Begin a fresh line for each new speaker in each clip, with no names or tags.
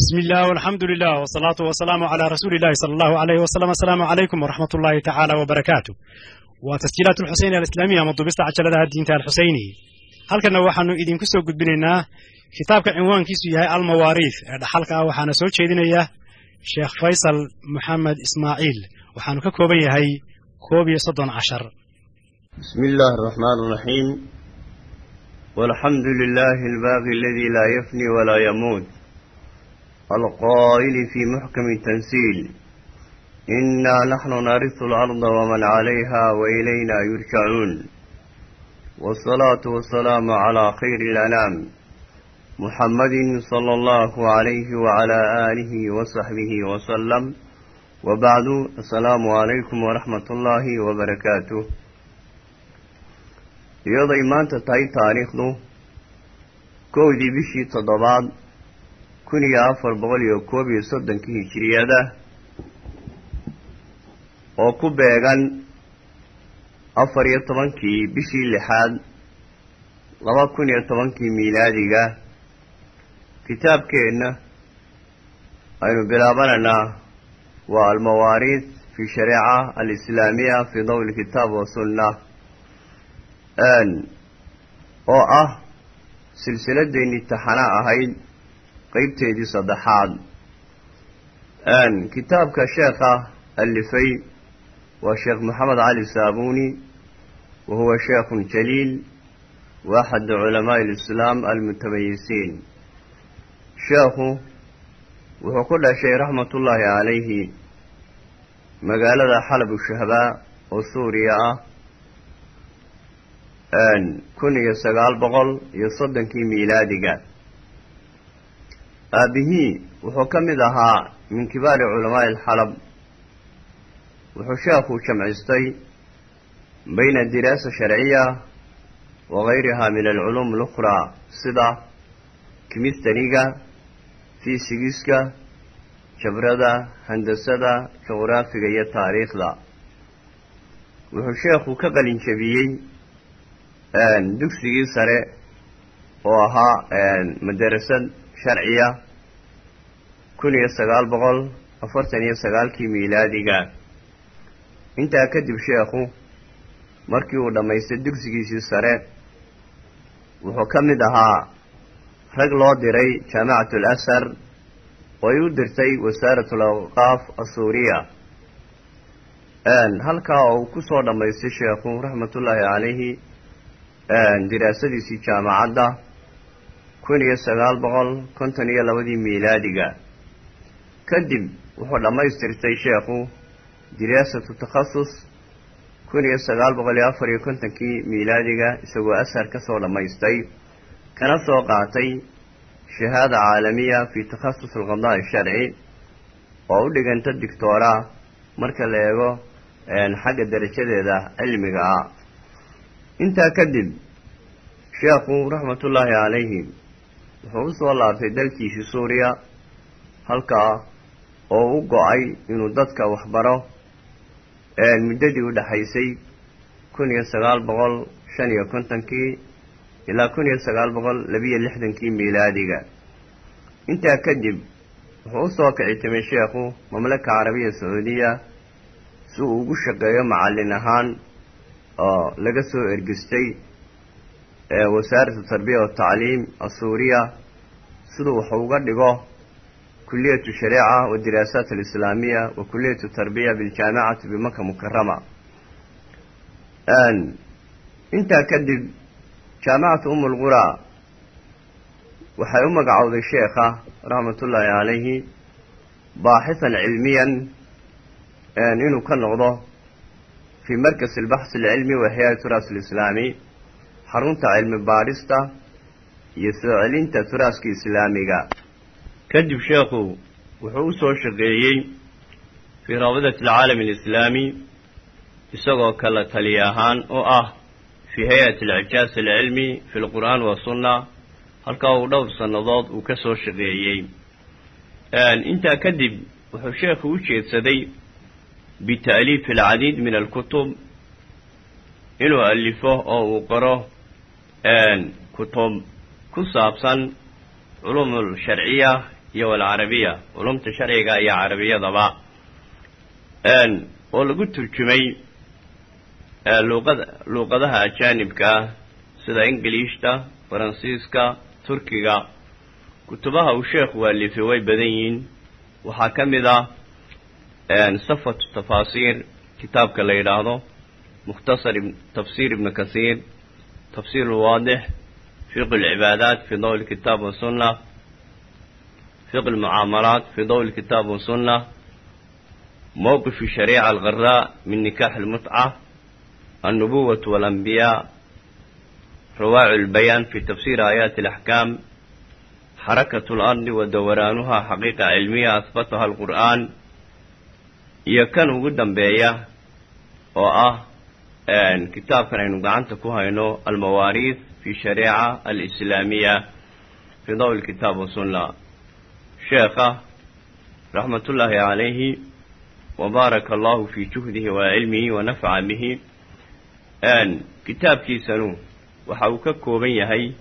بسم الله والحمد لله والصلاة والسلام على رسول الله صلى الله عليه وسلم السلام عليكم ورحمة الله تعالى وبركاته وتسجيلات الحسين الإسلامية مضبست عجلة الدين الحسيني هل كنا وحنو إذن كسو قد بننا كتابك عنوان كيسو يهي المواريث حلقة وحنا سوى شيدنا شيخ فيصل محمد إسماعيل وحنو ككوبي يهي كوبي صدن عشر
بسم الله الرحمن الرحيم والحمد لله الباقي الذي لا يفني ولا يموت القائل في محكم التنسيل إنا نحن نرث الأرض ومن عليها وإلينا يرجعون والصلاة والسلام على خير الأنام محمد صلى الله عليه وعلى آله وصحبه وسلم وبعد السلام عليكم ورحمة الله وبركاته iyaday maanta tahay taariikhdu kowdii bishii toddobaad kun iyo afar boqol iyo koob iyo soddonkii hijiriyada oo ku beegan afar iyo tobankii bishii lixaad laba kun iyo tobankii miilaadiga kitaabkeenna aynu bilaabanaynaa waa almawaariid fi shareeca alislaamiya fi dawi kitaab wasunna oo ah silsiladeennii taxana ahayd qeybteedii saddexaad. Kitaabka sheekha alifay waa sheekh moxamed cali saabuni wa huwa sheekhun jaliil wa axadu culamaai lislaam almutamayisiin sheekhu wuxuu ku dhashay raxmatullaahi calayhi magaalada xalab ushahbaa oo suuriya ah. Kun iyo sagaal boqol iyo soddonkii miilaadiga aabihii wuxuu ka mid ahaa min kibaari culamaa'i alxalab. Wuxuu sheekhu jamcistay bayna diraasa sharciya wa gayriha min alculuum alukhraa sida kimistaniga fiisigiska jabrada handasada juqraafiga iyo taariikhda. Wuxuu sheekhu ka qalin jabiyey dugsigii sare oo ahaa madarasad sharciya kun iyo sagaal boqol afartan iyo sagaalkii miilaadiga intaa kadib sheekhu markii uu dhammaystay dugsigiisii sare wuxuu ka mid ahaa rag loo diray jaamacatu al ashar oo ay u dirtay wasaaratu al awqaaf asuuriya. Halkaa oo uu ku soo dhammaystay sheekhu raxmatullaahi calayhi diraasadiisii jaamacadda kun iyo sagaal boqol konton iyo labadii miilaadiga kadib wuxuu dhammaystirtay sheekhu diraasatu takhasus kun iyo sagaal boqol iyo afar iyo kontonkii miilaadiga isagoo ashar ka soo dhammaystay kana soo qaatay shahaada caalamiya fi takhasus alqadaa sharci oo u dhiganta dictoora marka la eego xagga darajadeeda cilmiga ah. Intaa kadib sheekhu raxmatullaahi calayhi wuxuu u soo laabtay dalkiisii suuriya halkaa oo u go'ay inuu dadka waxbaro muddadii u dhexaysay kun iyo sagaal boqol shan iyo kontonkii ilaa kun iyo sagaal boqol labiyo lixdankii miilaadiga intaa kadib wuxuu u soo kicitimay sheekhu mamlaka carabiya sacuudiya si uu ugu shaqeeyo macallin ahaan oo laga soo ergistay wasaaratu tarbiya watacliim asuuriya siduu wax uga dhigo kuliyatu shareeca wa diraasaat alislaamiya wa kuliyatu tarbiya biljaamacati bimaka mukarama intaa kadib jaamacatu um lqura waxay u magacowday sheekha raxmatullaahi calayhi baaxisan cilmiyan inuu ka noqdo fi markas albaxsi alcilmi wa ixyaai turaas alislaami xarunta cilmi baadhista iyo soo celinta turaaska islaamiga. Kadib sheekhu wuxuu u soo shaqeeyey fii raabidati alcaalami alislaami isagoo kala taliya ahaan oo ah fii hay'ati alcijaas alcilmi fi lqur'aan wasunna halkaa uu dhowr sannadood uu ka soo shaqeeyey. Intaa kadib wuxuu sheekhu u jeedsaday bita'liifi alcadiid min alkutub inuu alifo oo uu qoro kutub ku saabsan culuum alsharciya iyo walcarabiya culumta sharciga iyo carabiyadaba oo lagu turjumay luuqada luuqadaha ajaanibka ah sida ingiliishta faransiiska turkiga. Kutubaha uu sheekhu waalifay way badan yihiin. Waxaa ka mid ah safatu tafaasiir kitaabka la yidhaahdo mukhtasar tafsiir ibnu kathiir tafsiir lwaadix fiqh lcibaadaat fi dawl kitaab wasunna fiqh lmucaamalaat fi dawl kitaab wasunna mowqif shariica algharaa min nikaax almutca النبوة والأنبياء رواع البيان في تفسير آيات الأحكام حركة الأرض ودورانها حقيقة علمية أثبتها القرآن يكن قدام kitaabkan aynu gacanta ku hayno almawaariid fi shareeca alislaamiya fi dawi kitaab wasunna sheekha raxmatullaahi calayhi wabaaraka allahu fi juhdihi wa cilmihi wa nafca bihi. Kitaabkiisanu waxa uu ka kooban yahay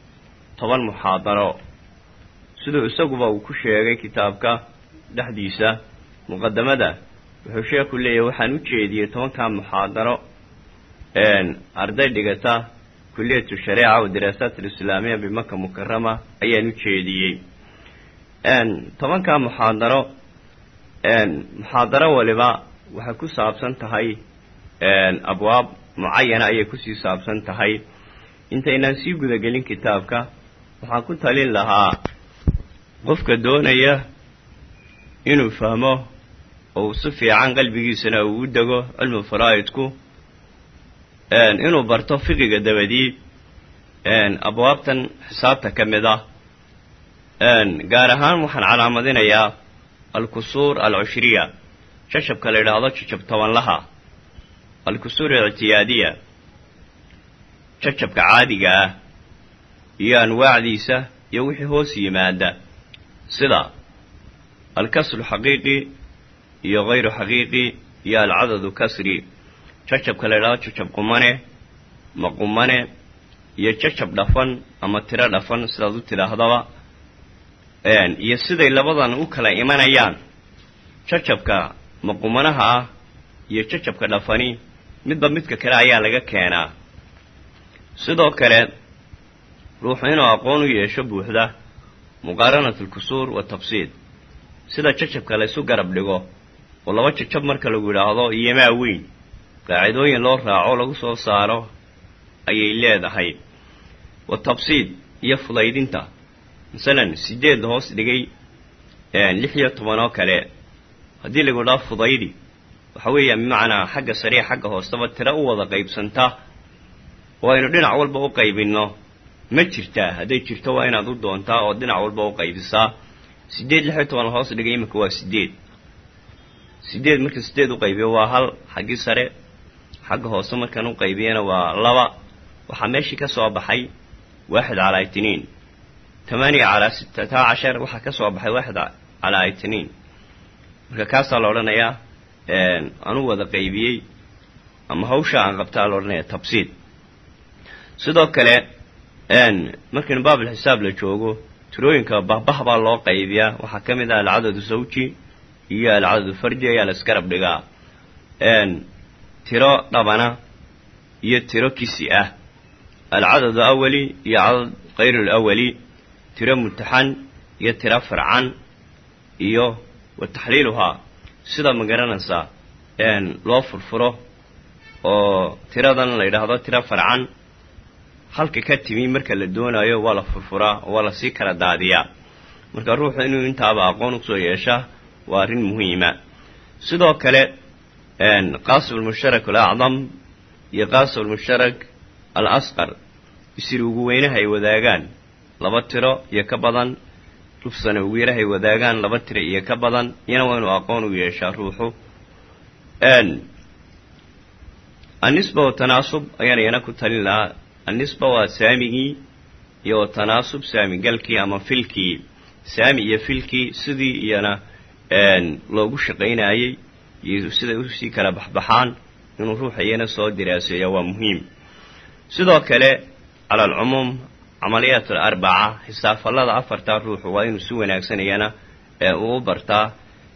toban muxaadaro. Siduu isaguba uu ku sheegay kitaabka dhexdiisa muqadamada wuxuu sheekhu leeyahay waxaan u jeediyey tobankaa muxaadaro arday dhigata kuliyatu shariica wa diraasaat alislaamiya bimaka mukarama ayaan u jeediyey. Tobankaa muxaadaro muxaadaro waliba waxay ku saabsan tahay abwaab mucayana ayay ku sii saabsan tahay. Intaynaan sii gudagelin kitaabka waxaan ku talin lahaa qofka doonaya inuu fahmo oo si fiican qalbigiisana uu u dego cilmu faraa'idku inuu barto fiqiga dabadii abwaabtan xisaabta ka mid ah. Gaar ahaan waxaan calaamadinayaa alkusuur alcushriya jashabka la yidhaahdo jajab tobanlaha. Alkusuur alictiyaadiya jajabka caadiga ah iyo anwaacdiisa iyo wixii hoos yimaada. Sida alkasru xaqiiqi iyo hayru xaqiiqi iyo alcadadu kasri jajabka la ydhahdo jajab qumane maqumane iyo jajab dhafan ama tiro dhafan sidaad u tidhaahdaba iyo siday labadan u kala imanayaan. Jajabka maqumanaha ah iyo jajabka dhafani midba midka kale ayaa laga keenaa. Sidoo kale ruuxu inuu aqoon u yeesho buuxda muqaaranat alkusuur watafsiid sida jajabka laysu garab dhigo oo laba jajab marka lagu yidhaahdo iyomaa weyn qaacidooyin loo raaco lagu soo saaro ayay leedahay. Watafsiid iyo fudaydinta. Masalan sideed hoos dhigay lix iyo toban oo kale. Haddii lagu dhaho fudaydi waxa weeyaan bimacnaa xagga sariic xagga hoostaba tiro u wada qaybsanta. Oo aynu dhinac walba u qaybinno. Ma jirtaa hadday jirto waa inaad u doontaa oo dhinac walba u qaybisaa sideed lix iyo toban hoos dhigay iminka waa sideed sideed marka sideed u qaybiyo waa hal xaggii sare xagga hoose markaan u qaybiyana waa laba. Waxaa meeshii ka soo baxay waaxid calaa itniin tamaaniya calaa sittata cashar waxaa ka soo baxay waaxid calaa itniin marka kaasaa la odhanayaa anuu wada qaybiyey ama hawsha aan qabtaa la odhanaya tabsiid. Sidoo kale markaynu baabilxisaab la joogo tirooyinka bahbah baa loo qaybiyaa. Waxaa ka mid ah alcadadu sawji iyo alcadadu farji ayaa la iskarab dhigaa tiro dhabana iyo tiro kisi ah. Alcadadu awali iyo cadad kayrulawali tiro mutaxan iyo tiro farcan iyo wa taxliiluhaa sida ma garanaysaa loo furfuro oo tiradan la yidhaahdo tiro farcan halka ka timi marka la doonayo waa la furfuraa oo waa la sii kala daadiyaa marka ruuxu inuu intaaba aqoon u soo yeeshaa waa arrin muhiima. Sidoo kale qaasim almushtarak alacdam iyo qaasim almushtarak al asqar isir ugu weynaha ay wadaagaan laba tiro iyo ka badan lufsana ugu yarahay wadaagaan laba tiro iyo ka badan iyana waa inuu aqoon u yeeshaa ruuxu annisba wa tanaasub ayaan iyana ku talin lahaa annisba waa saamigii iyo wa tanaasub saamigalkii ama filkii saami iyo filkii sidii iyana loogu shaqaynayey iyo siday u sii kala baxbaxaan inuu ruuxa iyana soo diraaseeya waa muhiim. Sidoo kale cala alcumuum camaliyaat alarbaca xisaafallada afartaa ruuxu waa inuu si wanaagsan iyana ee uu u bartaa.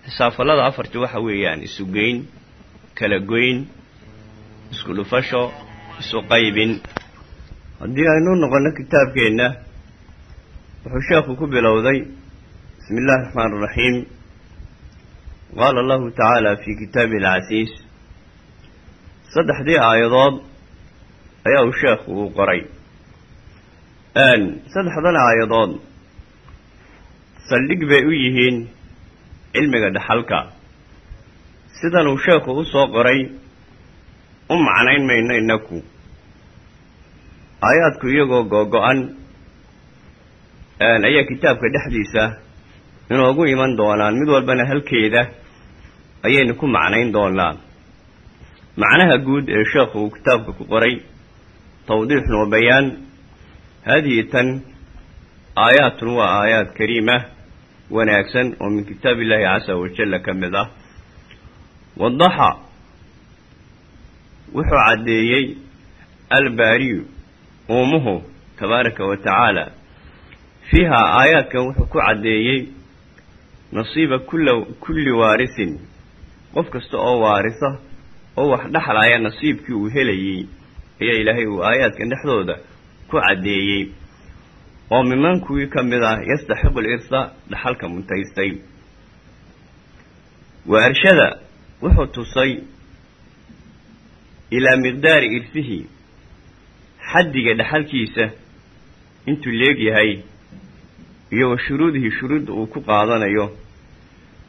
Xisaafallada afarti waxa weeyaan isu geyn kala goyn isku dhufasho isu qaybin. Haddii aynu noqonno kitaabkeenna wuxuu sheekhu ku bilowday bismi illahi raxmaan iraxiim qaala allahu tacaala fii kitaabihi alcasiis saddexdii aayadood ayaa uu sheekhu uu qoray saddexdan aayadood saldhig bay u yihiin cilmiga dhaxalka sidan uu sheekhu u soo qoray u macnayn mayno innaku aayaadku iyagoo googo-an ayaa kitaabka dhexdiisa inoogu iman doonaan mid walbana halkeeda ayaynu ku macnayn doonaa macnaha guud ee sheekhu uu kitaabka ku qoray tawdiixun wa bayaan. Haadihi tan aayaatun waa aayaad kariima wanaagsan oo min kitaab illaahi casa wajalla ka mid ah. Wadaxa wuxuu caddeeyey albaariyu uumuhu tabaaraka wa tacaala. Fiihaa aayaadkan wuxuu ku caddeeyey nasiiba kulla kulli waarisin qof kasta oo waarisa oo wax dhexlaya nasiibkii uu helayey ayaa ilaahay uu aayaadkan dhexdooda ku caddeeyey. Oo miman kuwii ka mid ah yastaxiqu lirsa dhaxalka muntaystay. Waarshada wuxuu tusay ilaa miqdaari irsihi xaddiga dhaxalkiisa intuu leegyahay iyo wa shuruudihi shuruudda uu ku qaadanayo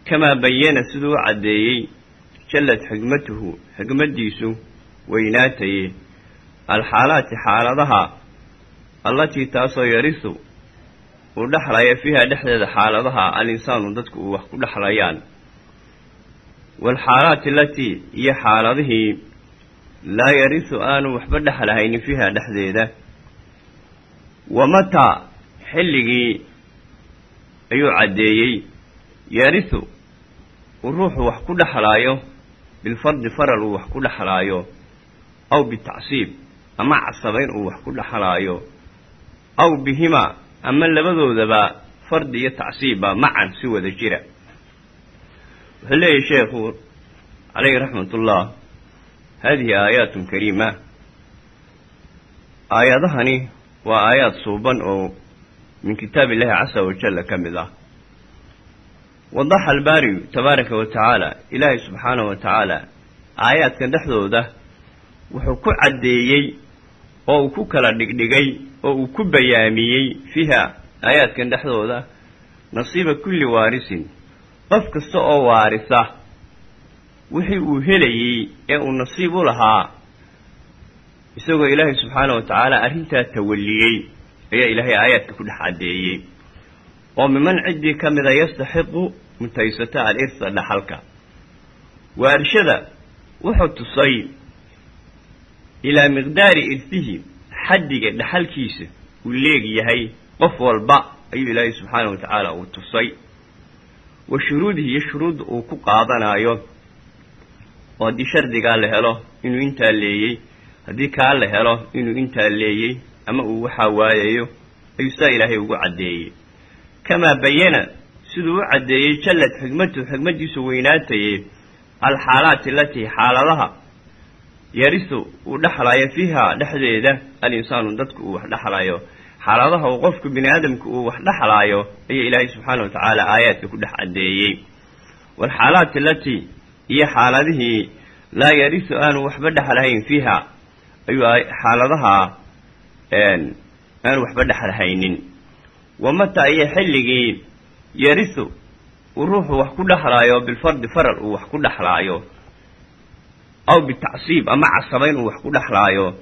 kamaa bayana siduu u caddeeyey jallad xikmatuhu xikmaddiisu weynaataye alxaalaati xaaladaha allatii taasoo yarisu uu dhexlaya fiiha dhexdeeda xaaladaha al-insaanu dadku uu wax ku dhexlayaan waalxaalaati alatii iyo xaaladihii laa yarisu aanu waxba dhexlahaynin fiiha dhexdeeda wa mataa xilligii ayuu caddeeyey yarisu uu ruuxu wax ku dhexlaayo bilfardi faral uu wax ku dhexlaayo aw bitacsiib ama casabayn uu wax ku dhexlaayo aw bihima ama labadoodaba fardi iyo tacsiibba macan si wada jira. Wuxuu leeyahy sheekhu calayhi raxmatullah haadihi aayaatun kariima. Aayadahani waa aayaad suuban oo min kitaab illahi casa wajalla ka mid ah wadaxa albaariyu tabaaraka wa tacaala ilaahay subxaanahu wa tacaala aayaadkan dhexdooda wuxuu ku caddeeyey oo uu ku kala dhigdhigay oo uu ku bayaamiyey fiiha aayaadkan dhexdooda nasiiba kulli waarisin qof kasta oo waarisa wixii uu helayey ee uu nasiib u lahaa isagoo ilaahay subxaanahu wa tacaala arrintaa tawalliyey ayaa ilaahay aayaadka ku dhex oo miman ciddii ka mida yastaxiqu mutaysata al-irsa dhaxalka. Waarshada wuxuu tusay ilaa miqdaari irsihi xaddiga dhaxalkiisa uu leegyahay qof walba ayuu ilaahay subxaanahu wa tacaala uu tusay. Wa shuruudihi iyo shuruudda uu ku qaadanaayo oo haddii shardigaa la helo inuu intaa leeyey haddii kaa la helo inuu intaa leeyey ama uu waxaa waayayo ayuu saa ilaahay ugu caddeeyey. Kamaa bayana siduu u caddeeyey jallad xikmatuhu xikmaddiisu weynaataye alxaalaati alatii xaaladaha yarisu uu dhexlaayo fiiha dhexdeeda al-insaanu dadku uu wax dhexlaayo xaaladaha uu qofku bini aadamku uu wax dhexlaayo ayaa ilaahay subxaana wa tacaala aayaadka ku dhex caddeeyey. Waalxaalaati alatii iyo xaaladihii laa yarisu aanu waxba dhexlahayn fiiha ayuu xaaladaha aanu waxba dhexlahaynin wa mataa iyo xilligii yarisu uu ruuxu wax ku dhexlaayo bilfardi faral uu wax ku dhexlaayo aw bitacsiib ama casabayn uu wax ku dhexlaayo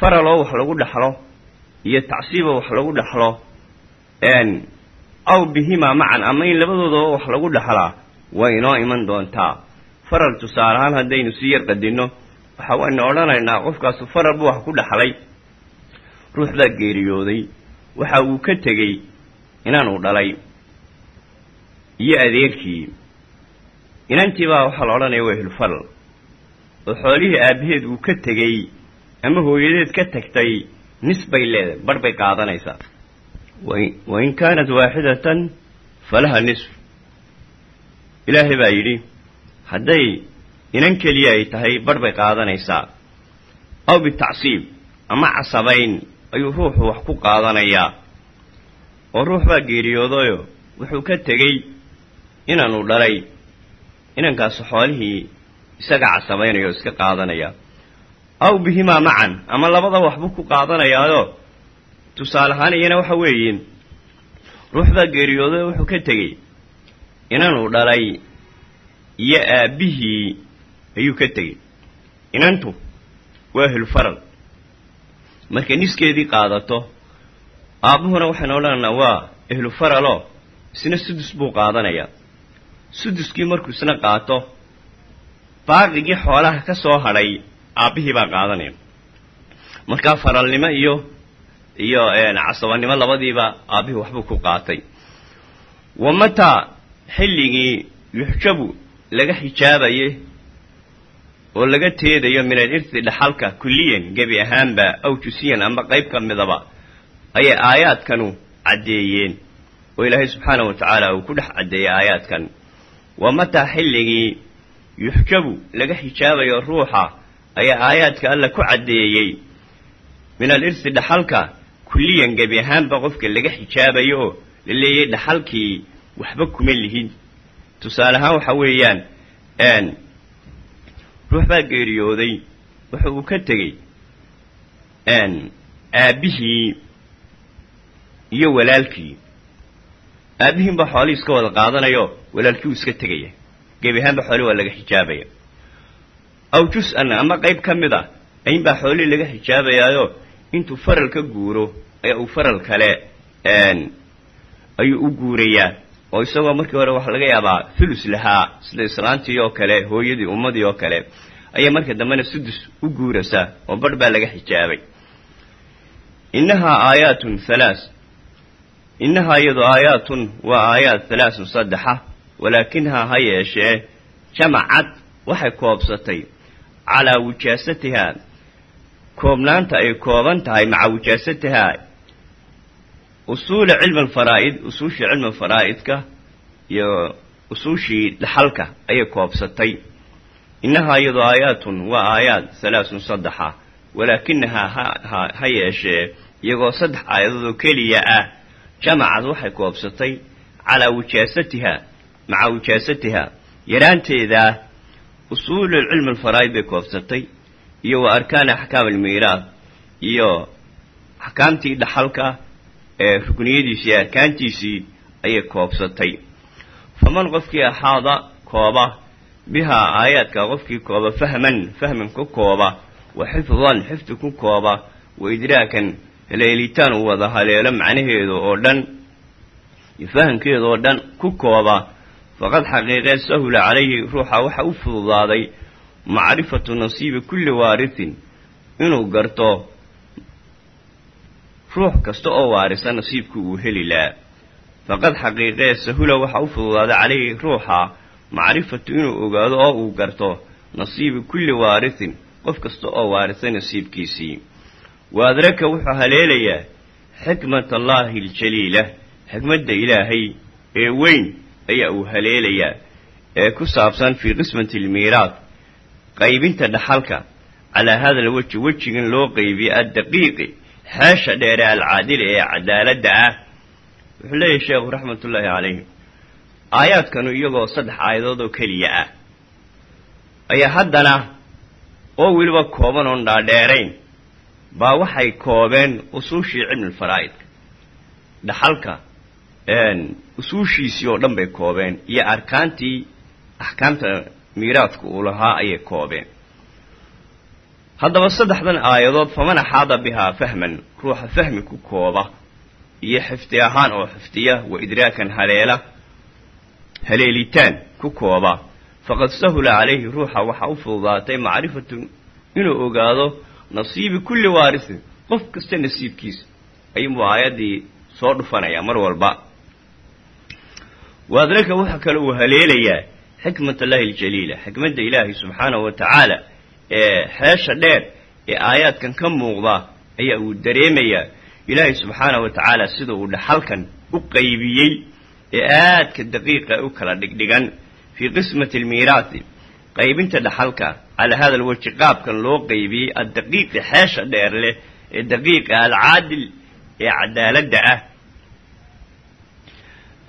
faral oo wax lagu dhexlo iyo tacsiib oo wax lagu dhexlo aw bihima macan ama in labadoodaba wax lagu dhexlaa way inoo iman doontaa. Faral tusaale ahaan haddaynu si yar qadinno waxa waynu odhanaynaa qofkaasu faral buu wax ku dhexlay ruux baa geeriyooday waxa uu ka tegey inaanuu dhalay iyo adeerkii inantii baa waxaa la odhanaya waa hilfal oo xoolihii aabbaheed uu ka tegey ama hooyadeed ka tagtay nis bay leedahay barh bay qaadanaysaa. Wain kaanat waaxidatan falaha nisf. Ilaahay baa yidhi hadday inan keliya ay tahay barh bay qaadanaysaa. Aw bitacsiib ama casabayn ayuu ruuxu wax ku qaadanayaa. Oo ruux baa geeriyoodayo wuxuu ka tegey inanu dhalay. Inankaasi xoolihii isaga casabaynaya oo iska qaadanaya. Aw bihimaa macan ama labada waxbuu ku qaadanayaayo tusaale ahaan iyana waxa weeye ruux baa geeriyooday oo wuxuu ka tegey inanuu dhalay iyo aabbihii ayuu ka tegey. Inantu waa ahlufaral markay niskeedii qaadato aabbuhuna waxaynu odhanaynaa waa ahlu faraloo isna sudus buu qaadanayaa suduskii markuu isna qaato baaqigii xoolaha ka soo hadhay aabbihii baa qaadanaya. Markaa faralnimo iyo iyo casabanimo labadiiba aabbihii waxbuu ku qaatay. Wa mataa xilligii yuxjabu laga xijaabaye oo laga teedayo min al irti dhaxalka kulliyan gebi ahaanba aw jusiyan amba qayb ka midaba ayay aayaadkanu caddeeyeen. Oo ilaahay subxaanahu wa tacaala uu ku dhex caddeeyey aayaadkan wa mataa xilligii yuxjabu laga xijaabayo ruuxa ayaa aayaadka alla ku caddeeyey. Min al irti dhaxalka kulliyan gebi ahaanba qofka laga xijaabayo oo la leeyay dhaxalkii waxba kuma lihin tusaale ahaan waxa weeyaan ruux baa geeriyooday wuxa uu ka tegey aabbihii iyo walaalkii aabbihiin baa xoolihii iska wada qaadanayo walaalkii uu iska tegaya. Gebi ahaanba xoolihii waa laga xijaabaya aw jus-an ama qayb ka mid a aynbaa xoolihii laga xijaabayaayo intuu faral ka guuro ayaa uu faral kale ayuu u guurayaa. Oo isagoo markii hore waxaa laga yaabaa thulus lahaa sida islaantii oo kale hooyadii ummadii oo kale ayay marka dambena sudus u guuraysaa oo barh baa laga xijaabay innahaa aayaatun halaas innahaa iyadu aayaatun waa aayaad halaasun saddexa walaakinhaa ha yeeshee jamacad waxay koobsatay calaa wijaasatihaa koobnaanta ay kooban tahay maca wijaasatihaa usuula cilmi alfaraa'id usuushii cilmi alfaraa'idka iyo usuushii dhaxalka ayay koobsatay innahaa iyadu aayaatun waa aayaad halaasun saddexa walaakinahaa ha ha yeeshee iyagoo saddex aayadood oo keliya ah jamacad waxay koobsatay calaa wijaasatihaa maca wijaasatihaa yaraanteedaa usuulu cilmi alfaraa'id bay koobsatay iyo wa arkaani axkaam almiiraad iyo axkaamtii dhaxalka ee rukniyadiisii ee arkaantiisii ayay koobsatay faman qofkii axaada kooba bihaa aayaadka qofkii kooba fahman fahman ku kooba wa xifdan xifdi ku kooba wa idraakan haleelitaan uu wada haleelo macnaheedu oo dhan iyo fahamkeedu oo dhan ku kooba faqad xaqiiqee sahula calayhi ruuxa waxa u fududaaday macrifatu nasiibi kulli waarisin inuu garto ruux kasta oo waarisa nasiibku uu heli lahaa. Faqad xaqiiqee sahula waxa u fududaaday calayhi ruuxa macrifatu inuu ogaado oo uu garto nasiibi kulli waarisin qof kasta oo waarisa nasiibkiisii wa adraka wuxuu haleelayaa xikmat allaahi aljaliila xikmadda ilaahay ee weyn ayaa uu haleelayaa ee ku saabsan fii qismati almiiraad qaybinta dhaxalka calaa hada alweji wejigan loo qaybiye addaqiiqi xeesha dheere alcaadila ee cadaaladda ah wuxuu leeyahay sheekhu raxmatullaahi calayhi aayaadkanu iyagoo saddex aayadood oo keliya ah ayaa haddana oo weliba kooban oon dhaadheerayn baa waxay koobeen usuushii cilmilfaraa'idka dhaxalka usuushiisii oo dhan bay koobeen iyo arkaantii axkaamta miiraadka uu lahaa ayay koobeen. Haddaba saddexdan aayadood faman axaada bihaa fahman ruuxa fahmi ku kooba iyo xifdi ahaan oo xifdiya wa idraakan haleela haleelitaan ku kooba faqad sahula calayhi ruuxa waxaa u fududaatay macrifatu inuu ogaado nasiibi kulli waarisin qof kasta nasiibkiisa ayuunbuu aayaddii soo dhufanayaa mar walba. Waadraka waxa kale uu haleelayaa xikmat allahi aljaliila xikmadda ilaahay subxaanahu wa tacaala ee xeesha dheer ee aayaadkan ka muuqda ayaa uu dareemayaa. Ilaahay subxaanahu wa tacaala sida uu dhaxalkan u qaybiyey ee aadka daqiiqa u kala dhigdhigan fii qismati almiiraati qaybinta dhaxalka calaa hada alwajhi qaabkan loo qaybiyey addaqiiqi xeesha dheer leh ee daqiiqa alcaadil ee cadaaladda ah.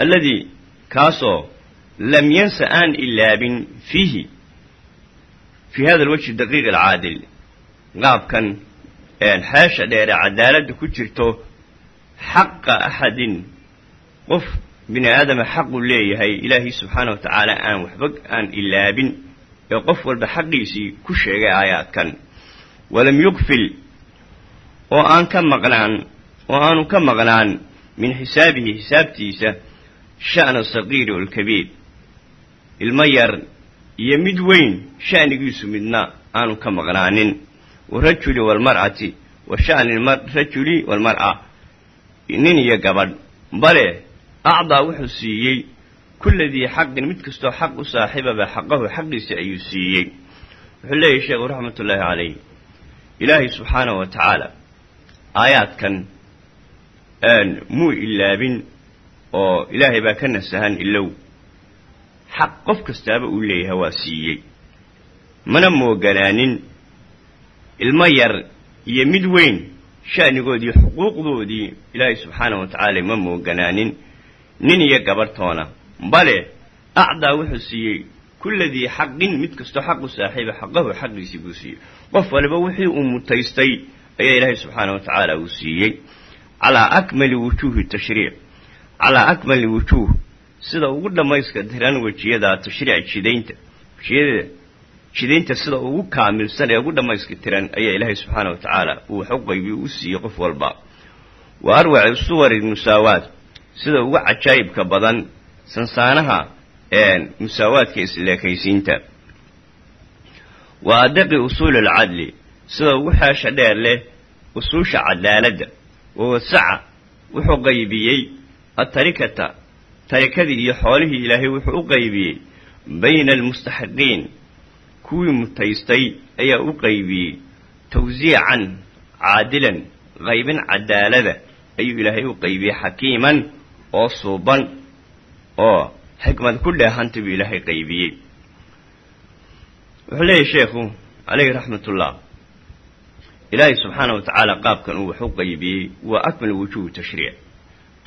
Alladii kaasoo lam yansa aan ilaabin fiihi fii hada alwajhi daqiiq alcaadil qaabkan xeesha dheer ee cadaaladda ku jirto xaqa axadin qof bini aadama xaqu leeyahay ilaahay subxaana wa tacaala aan waxba aan ilaabin ee qof walba xaqiisii ku sheegay aayaadkan. Walam yuqfil oo aan ka maqnaan oo aanu ka maqnaan min xisaabihi xisaabtiisa sha'na asaqiiri walkabiir ilmo yar iyo mid weyn sha'nigiisu midna aanu ka maqnaanin warajuli waalmar'ati wa sha'ni rajuli waalmar'a nin iyo gabadh bale acdaa wuxuu siiyey kulla dii xaqin mid kastoo xaq u saaxiibaba xaqahu xaqiisa ayuu siiyey. Wuxuu leeyahy sheekhu raxmatullaahi calayh ilaahay subxaanahu wa tacaala aayaadkan muu ilaabin oo ilaahay baa ka nasahan ilow. Xaq qof kastaaba uu leeyahay waa siiyey. Mana mooganaanin ilmo yar iyo mid weyn sha'nigoodii xuquuqdoodii ilaahay subxaanahu wa tacaala ma mooganaanin nin iyo gabarhtoona bale acdaa wuxuu siiyey kulladii xaqin mid kastoo xaq u saaxiiba xaqahu xaqiisii buu siiyey. Qof waliba wixii uu mutaystay ayaa ilaahay subxaana wa tacaala uu siiyey. Calaa akmali wujuuhi tashriic. Calaa akmali wujuuh sida ugu dhammayska tiran wejiyada tashriic jidaynta. Wejiyada jidaynta sida ugu kaamilsan ee ugu dhammayska tiran ayaa ilaahay subxaana wa tacaala uu wax u qaybiyo u siiyey qof walba. Wa arwaci suwari musaawaad sida ugu cajaa'ibka badan sansaanaha musaawaadka isleekaysiinta wa adaqi usuuli alcadli sida ugu xeesha dheer leh usuusha cadaaladda. Wa wasaca wuxuu qaybiyey atarikata tarikadii iyo xoolihii ilaahay wuxuu u qaybiyey. Bayna almustaxiqiin kuwii mutaystay ayaa u qaybiyey. Tawsiican caadilan qaybin cadaalada ayuu ilaahay u qaybiyey xakiiman oo suuban oo xikmad ku dheehanta buu ilaahay qaybiyey. Wuxuu leeyahy sheekhu calayhi raxmatullah ilaahay subxaana wa tacaala qaabkan uu wax u qaybiyey waa akmal wujuuhu tashriic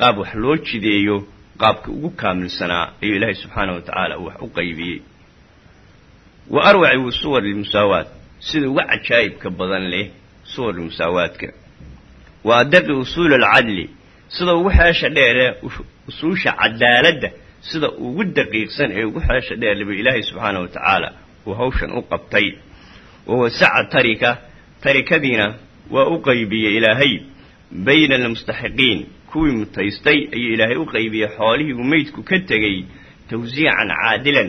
qaab wax loo jideeyo qaabka ugu kaamilsanaa ayuu ilaahay subxaana wa tacaala uu wax u qaybiyey. Wa arwaci suwar lmusaawaat sida uga cajaa'ibka badan leh suwar musaawaadka wa adaqi usuul alcadli sida ugu xeesha dheere usuusha cadaaladda sida ugu daqiiqsan ee ugu xeesha dheerleba ilaahay subxaana wa tacaala uu hawshan u qabtay. Wa wasaca tarika tarikadiina waa u qaybiyey ilaahay. Bayna almustaxiqiin kuwii mutaystay ayuu ilaahay u qaybiyey xoolihii uu meydku ka tegey tawsiican caadilan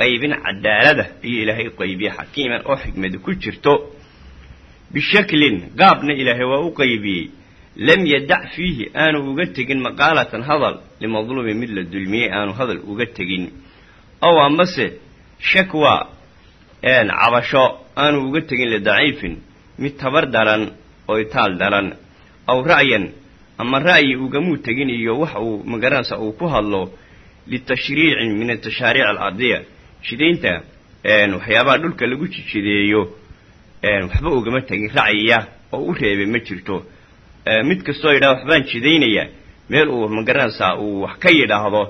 qaybin cadaalada ayuu ilaahay u qaybiyey xakiiman oo xikmadi ku jirto. Bishaklin qaabna ilaahay waa u qaybiyey lam yadac fiihi aanu uga tegin maqaalatan hadal limadluumin mid la dulmiyey aanu hadal uga tegin ow amase shakwa cabasho aanu uga tegin lidaciifin mid tabar daran oo itaal daran aw ra'yan ama ra'yi ugamuu tegin iyo wax uu magaranaysa uu ku hadlo litashriicin min atashaariic alardiya jidaynta waxyaabaha dhulka lagu jijideeyo waxba ugama tegin ra'yiya oo u reebay ma jirto mid kastoo yidhaha waxbaan jidaynayaa. Meel uu ma garanaysaa uu wax ka yidhaahdo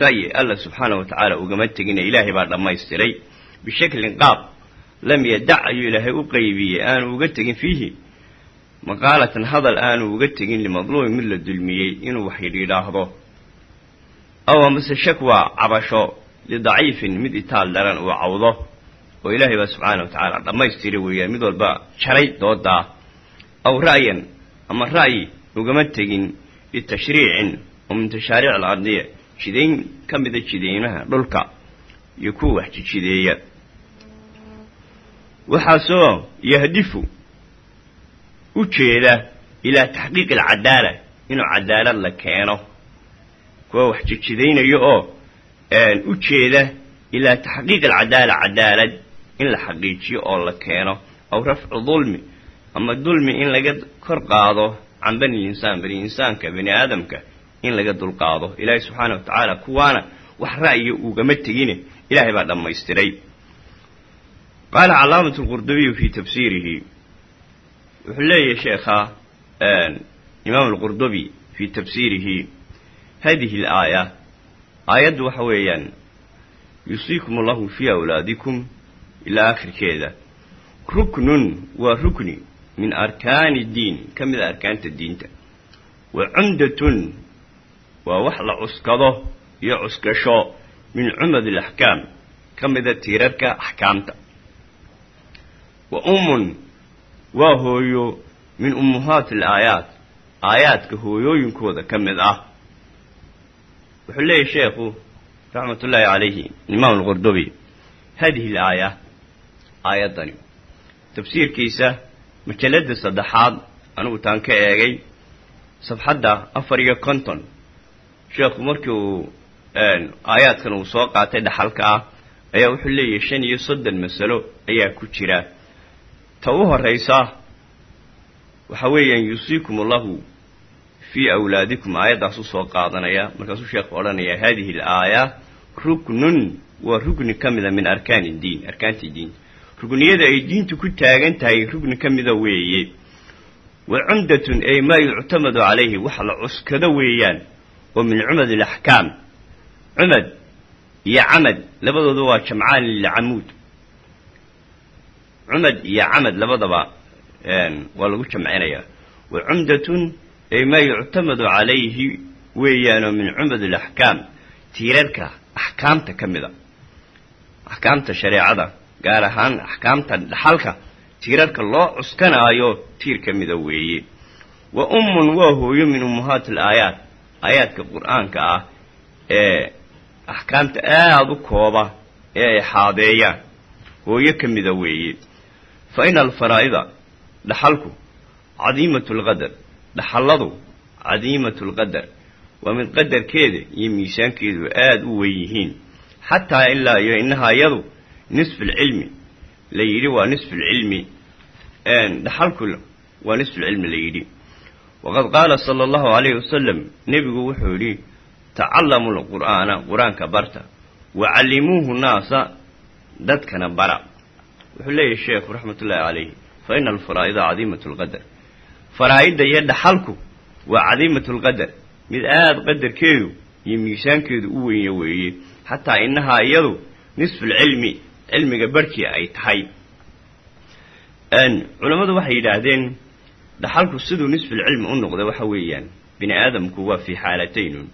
ra'yi alla subxaana wa tacaala ugama tegina ilaahay baa dhammaystiray. Bishaklin qaab lam yadac ayuu ilaahay u qaybiyey aanu uga tegin fiihi. Maqaalatan hadal aanu uga tegin limadluumin mid la dulmiyey inuu wax yidhaahdo. Aw amase shakwa cabasho lidaciifin mid itaal daran uu cawdo oo ilaahay baa subxaana wa tacaala dhammaystira weeyaan mid walba jaray doodaa. Aw ra'yan ama ra'yi ugama tegin litashriicin oo min tashaariic alardiya. Jidayn ka mida jidaynaha dhulka. Iyo kuwa wax jijideeya waxaasoo yahdifu u jeeda ilaa taxqiiqi alcadaala inuu cadaalad la keeno kuwa wax jijidaynayo oo u jeeda ilaa taxqiiqi alcadaala cadaalad in la xaqiijiyo oo la keeno aw rafcu dulmi ama dulmi in laga kor qaado can bani insaan bani insaanka bani aadamka in laga dulqaado ilaahay subxaana wa tacaala kuwaana wax ra'yiga ugama tegine. Ilaahay baa dhammaystiray. Qaala calaamatu lqurdubiyu fii tafsiirihi. Wuxuu leeyahay sheekha imaam alqurdubi fii tafsiirihi. Hadihi alaaya. Aayaddu waxa weeyaan yusiikum allahu fii awlaadikum ilaa akhirkeeda ruknun waa rukni min arkaani diin ka mida arkaanta diinta. Wa cumdatun waa wax la cuskado iyo cuskasho min cumad alaxkaam ka mida tiirarka axkaamta wa ummun waa hooyo min ummuhaati alaayaat aayaadka hooyooyinkooda ka mid ah. Wuxuu leeyahy sheekhu raxmat ullaahi calayhi imaam alqurdubi hadihi alaaya aayaddani majalladda saddexaad anigu taan ka eegay safxadda afar iyo konton. Sheekhu markii uu aayaadkan uu soo qaatay dhaxalka ah ayaa wuxuu leeyahay shan iyo soddon masalo ayaa ku jira. Ta u horraysa waxa weeyaan yuusiikum allahu fii awlaadikum aayaddaasuu soo qaadanaya markaasuu sheekhu odhanaya hadihi alaaya ruknun waa rugni ka mida min arkaani diin arkaantii diinta rugniyada ay diintu ku taagan tahay rugni ka mida weeye. Wa cumdatun ay maa yuctamadu calayhi wax la cuskado weeyaan. Oo min cumad alaxkaam cumad iyo camad labadooda waa jamcaan lilcamuud cumad iyo camad labadaba waa lagu jamcinayaa wa cumdatun ay maa yuctamadu calayhi weeyaanoo min cumad alaxkaam tiirarka axkaamta ka mida. Axkaamta shareecada gaar ahaan axkaamta dhaxalka tiirarka loo cuskanaayo tiir ka mida weeye wa ummun waa hooyo min ummuhaati alaayaat aayaadka qur'aanka ah ee axkaamta aada u kooba ee ay xaadeeyaan hooyo ka mida weeye fa ina alfaraa'ida dhaxalku cadiimatu lqadar dhaxalladu cadiimatu lqadar waa mid qadarkeeda iyo miisaankeedu aada u weyn yihiin. Xataa ilaa iyo innahaa iyadu nisfu lcilmi la yidhi waa nisfu lcilmi dhaxalku waa nisfu lcilmi la yidhi. Waqad qaala sala allahu calayhi wasalam nebigu wuxuu yidhi tacallamu lqur'aana qur'aanka barta. Wa callimuuhu naasa dadkana bara. Wuxuu leeyahay sheekhu raxmatullaahi calayhi fa ina alfaraa'ida cadiimatu lqadar faraa'idda iyo dhaxalku waa cadiimatu lqadar mid aada qadarkeedu iyo miisaankeedu u wenya weeye. Xataa innahaa iyadu nisfu lcilmi cilmiga barhkii ay tahay. Culammadu waxay yidhaahdeen dhaxalku siduu nisfulcilmi u noqday waxa weeyaan bini aadamku waa fii xaalataynun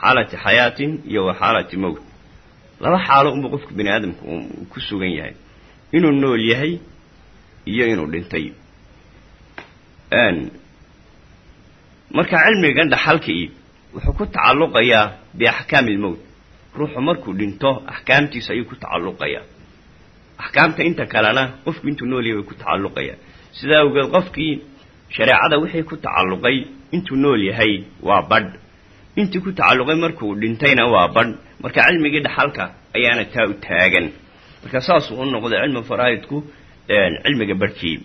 xaalati xayaatin iyo xaalati mowt laba xaalo unba qofku bini aadamku ku sugan yahay. Inuu nool yahay iyo inuu dhintay. Marka cilmigan dhaxalkii wuxuu ku tacalluqayaa biaxkaami ilmowt ruuxu markuu dhinto axkaamtiisa ayuu ku tacalluqayaa axkaamta inta kalena qofku intuu nool yahay way ku tacalluqayaa sidaa awgeed qofkii shareecada wixii ku tacalluqay intuu nool yahay waa badh. Intii ku tacalluqay markuu dhintayna waa badh. Marka cilmigii dhaxalka ayaana taa u taagan. Marka saasuu u noqday cilmi faraa'idku cilmiga barhkii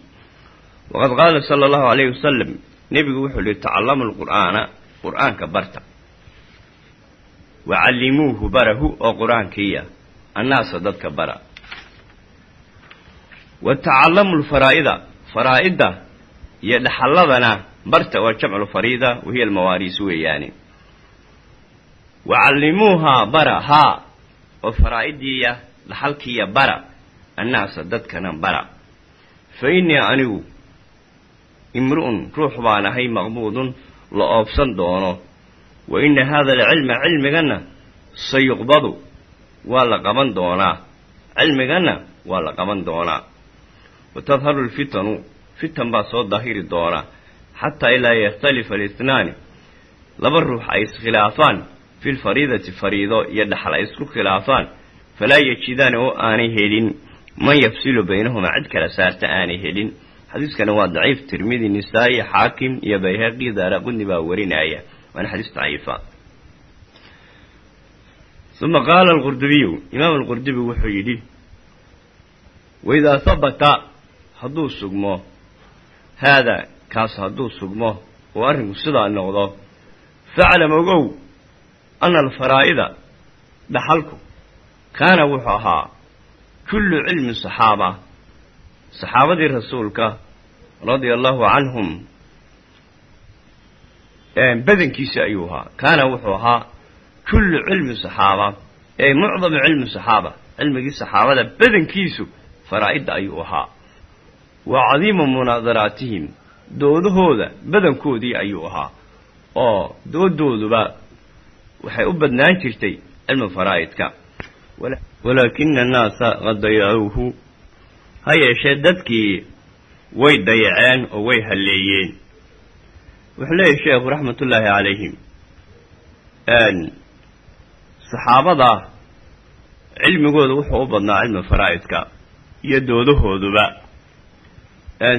waqad qaala sala allahu calayhi wasalam nebigu wuxuu yihi tacallamu lqur'aana qur'aanka barta wa callimuuhu barahu oo qur'aankiiya annaasa dadka bara. Wa tacallamu lfaraa'ida faraa'idda iyo dhaxalladana barta waa jamcu fariida wahiya almawaariis weeyaani. Wa callimuuhaa bara haa oo faraa'iddiiya dhaxalkiiya bara annaasa dadkana bara. Fa innii anigu imru'un ruux baan ahay maqbuudun la oobsan doono wa inna haada alcilma cilmiganna sayuqbadu waa la qaban doonaa cilmiganna waa la qaban doonaa wa tadharu lfitanu fitan baa soo daahiri doona xataa ilaa yakhtalifa alitnaani laba ruux ay iskhilaafaan fi lfariidati fariido iyo dhaxal ay isku khilaafaan falaa yajidaani oo aanay helin man yafsilu baynahuma cid kala saarta aanay helin xadiiskani waa daciif tirmidi nisaa'i xaakim iyo bayhaqi daaraqudni baa warinaya waana xadiis daciifa uma qaala alqurdubiyu imaam alqurdubi wuxuu yidhi waidaa habata hadduu sugmo haada kaas hadduu sugmo oo arrinku sidaa noqdo faclam ogow ana alfaraa'ida dhaxalku kaana wuxuu ahaa kullu cilmi saxaaba saxaabadii rasuulka radia allahu canhum badankiisa ayuu ahaa. Kaana wuxuu ahaa kullu cilmi saxaaba ee mucdamu cilmi saxaaba cilmigii saxaabada badankiisu faraa'idda ayuu ahaa. Wa cadiimu munaadaraatihim doodahooda badankoodii ayuu ahaa. Oo doodooduba waxay u badnaan jirtay cilmi faraa'idka. Walaakina annaasa qad dayacuuhu ha yeeshee dadkii way dayaceen oo way halleeyeen wuxuu leeyahy sheekhu raxmatullaahi calayhim saxaabada cilmigooda wuxuu u badnaa cilmi faraa'idka iyo doodahooduba.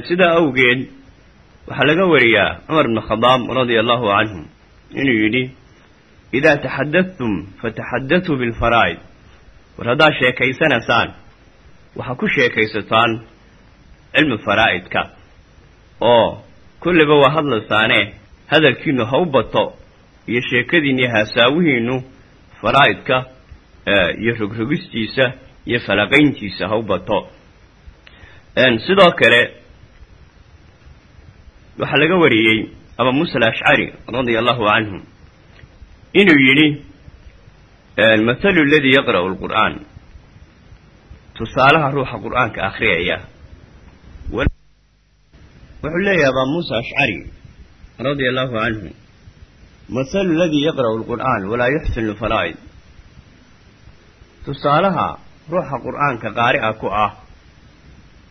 Sidaa awgeed waxaa laga wariyaa cumar bn khadaab radia allahu canhu inuu yidhi idaa taxadadtum fataxadatuu bilfaraa'id. War haddaad sheekaysanaysaan waxaa ku sheekaysataan cilmi faraa'idka oo kulliba waa hadlaysaane hadalkiinu ha u bato iyo sheekadiinni haasaawihiinu faraa'idka iyo rogrogistiisa iyo falaqayntiisa ha u bato. Sidoo kale waxaa laga wariyey aba muusa alashcari radia allahu canhu inuu yidhi mathalu aladii yaqra'u alqur'aan. Tusaalaha ruuxa qur'aanka akhriyaya wuxuu leeyahay abaa muusa ashcari radia allahu canhu mathalu aladii yaqra'u alqur'aan walaa yuxsinu faraa'id tusaalaha ruuxa qur'aanka qaari'a ku ah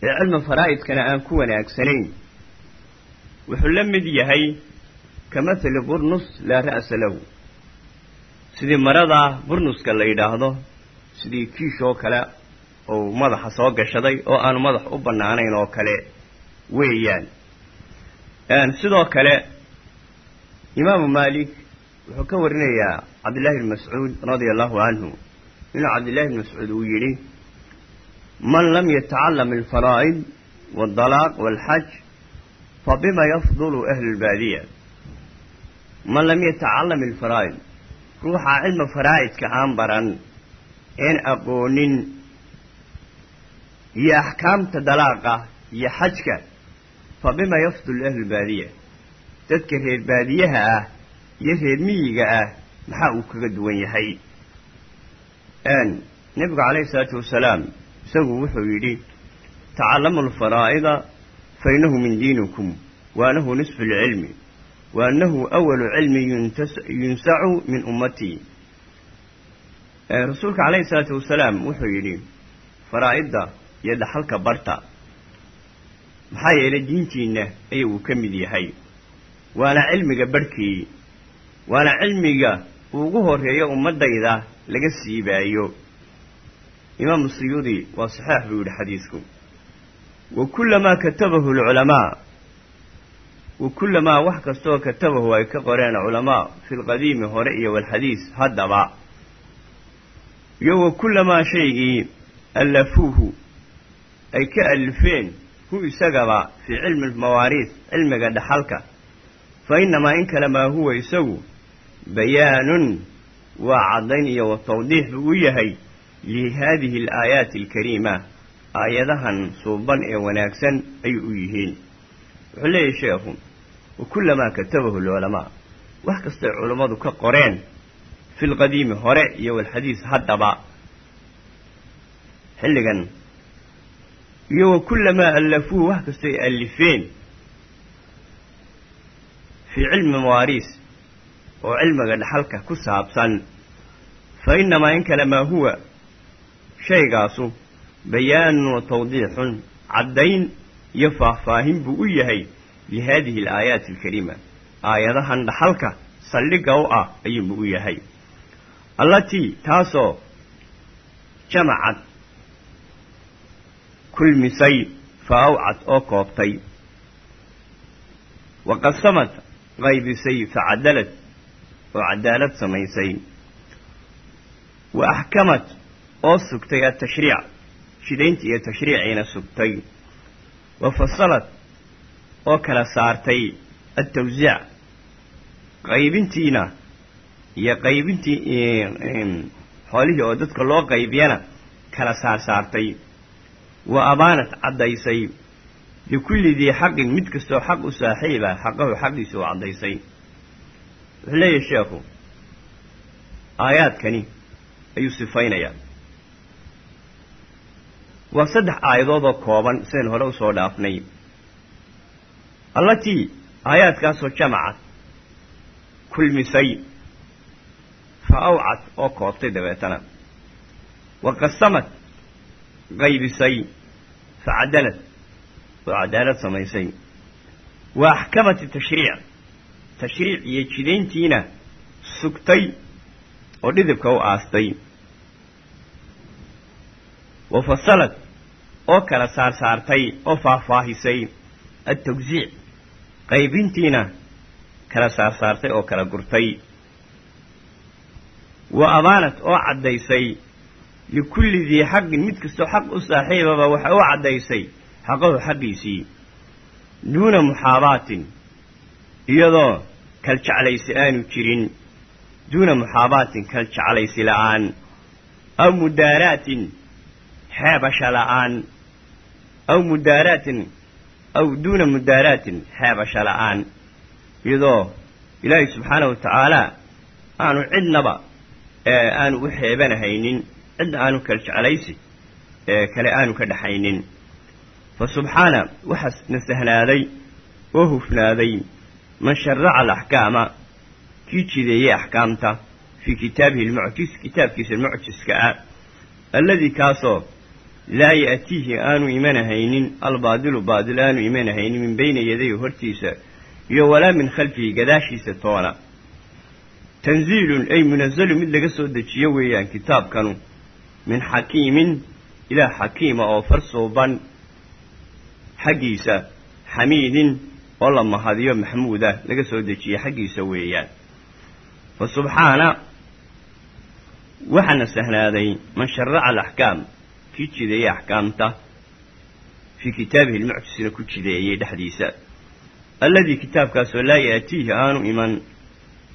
ee cilmi faraa'idkana aan ku wanaagsanayn wuxuu la mid yahay ka mathali burnus laa ra'sa lahu. Sidii marada burnuska la yidhaahdo sidii kiish oo kale ou madaxa soo gashaday oo aanu madax u bannaanayn oo kale weeyaan sidoo kale imaamu maalik wuxuu ka warinayaa cabdillahi bn mascuud radia allahu canhu inuu cabdillahi bn mascuud uu yidhi man lam yatacalam alfaraa'id waaldalaaq waalxaj fabima yafdulu ahlu lbaadiya man lam yatacalam alfaraa'id ruuxa cilmi faraa'idka aan baran een aqoonin iyo axkaamta dalaaqa iyo xajka fa bima yafdulu ahlu baadiya dadka reer baadiyaha ah iyo reer miyiga ah maxaa uu kaga duwan yahay nebigu calayhi isalaatu wasalaam isagu wuxuu yidhi tacallamu alfaraa'ida fa innahu min diinikum wa annahu nisfu lcilmi wa annahu awalu cilmi yunsacu min ummatii rasuulka calayhi isalaatu wasalaam wuxuu yidhi faraa'idda iyo dhaxalka barta maxaa yeelay diintiinna ayuu ka mid yahay. Waana cilmiga barhkii waana cilmiga ugu horreeyo ummaddayda laga siibaayo imaamu siyuudi waa saxeex buu yidhi xadiisku. Wa kullamaa katabahu alculamaa wa kullamaa wax kastooo katabahu ay ka qoreen culamaa fi lqadiimi hore iyo walxadiis haddaba. Iyo wa kullamaa shaygii allafuuhu ay ka alifeen hu isagaba fii cilmi almawaariis cilmiga dhaxalka. Fa innamaa in kale maa huwa isagu bayaanun waa caddayn iyo wa tawdiix buu u yahay li haadihi alaayaati alkariima. Aayadahan suuban ee wanaagsan ayuu u yihiin. Wuxuu leeyahy sheekhu wa kullamaa katabahu alculamaa wax kastay culammadu ka qoreen fi lqadiimi hore iyo walxadiis haddaba. Xilligan iyo wa kullamaa allafuuhu wax kastay allifeen. Fii cilmi mawaariis oo cilmiga dhaxalka ku saabsan fa innamaa in kale maa huwa shaygaasu bayaanun wa tawdiixun caddayn iyo faahfaahin buu u yahay li haadihi alaayaati alkariima. Aayadahan dhaxalka saldhigga u ah ayuunbu u yahay. Allatii taasoo jamacad kulmisay fa awcad oo koobtay. Wa qasamad qaybisay fa cadalad oo cadaalad samaysay. Wa axkamad oo sugtay atashriic shidaynta iyo tashriiciina sugtay. Wa fasalad oo kala saartay altawsiic qaybintiina iyo qaybintii xoolihii oo dadka loo qaybiyana kala saarsaartay wa abaanat caddaysay. Likulli dii xaqin mid kastoo xaq u saaxiiba xaqahu xaqiisa u caddaysay. Wuxuu leeyahay sheekhu aayaadkani ayuu sifaynayaa. Waa saddex aayadood oo kooban sidayn hore u soo dhaafnay. Allatii aayaadkaasoo jamacad kulmisay fa awcad oo koobtay dabeetana. Wa qasamad qaybisay fa cadalad oo cadaalad samaysay wa axkamat tashriic tashriic iyo jidayntiina sugtay oo dhidibka u aastay wa fasalad oo kala saarsaartay oo faahfaahisay altawsiic qaybintiina kala saarsaartay oo kala gurtay wa abaanat oo caddaysay likulli dii xaqin mid kastoo xaq u saaxiibaba waxay u caddaysay xaqahu xaqiisii duuna muxaabaatin iyadoo kal jeclaysi aanu jirin. Duuna muxaabaatin kal jeclaysi la'aan. Aw mudaaraatin xeebasha la'aan. Aw mudaaraatin aw duuna mudaaraatin xeebasha la'aan. Iyadoo ilaahay subxaanahu wa tacaala aanu cidnaba aanu u xeebanahaynin cidna aanu kala jeclaysi ee kale aanu ka dhaxaynin fa subxaana waxaas nasahnaaday oo hufnaaday man sharaca alaxkaama kii jideeyey axkaamta fii kitaabihi almucjis kitaabkiisa mucjiska ah alladii kaasoo laa ya'tiihi aanu imanahaynin albaadilu baadil aanu imanahaynin min bayna yadayhi hortiisa iyo walaa min khalfihi gadaashiisa toona tanziilun ay munazalu mid laga soo dejiyo weeyaan kitaabkanu min xakiimin ilaah xakiima oo farsuuban xaggiisa xamiidin oo la mahadiyo maxmuudah laga soo dejiye xaggiisa weeyaan. Fa subxaana waxaana sahnaaday man sharaca alaxkaam kii jideeyey axkaamta fii kitaabihi lmucjisna ku jideeyey dhexdiisa. Alladii kitaabkaasoo laa yaatiihi aanu iman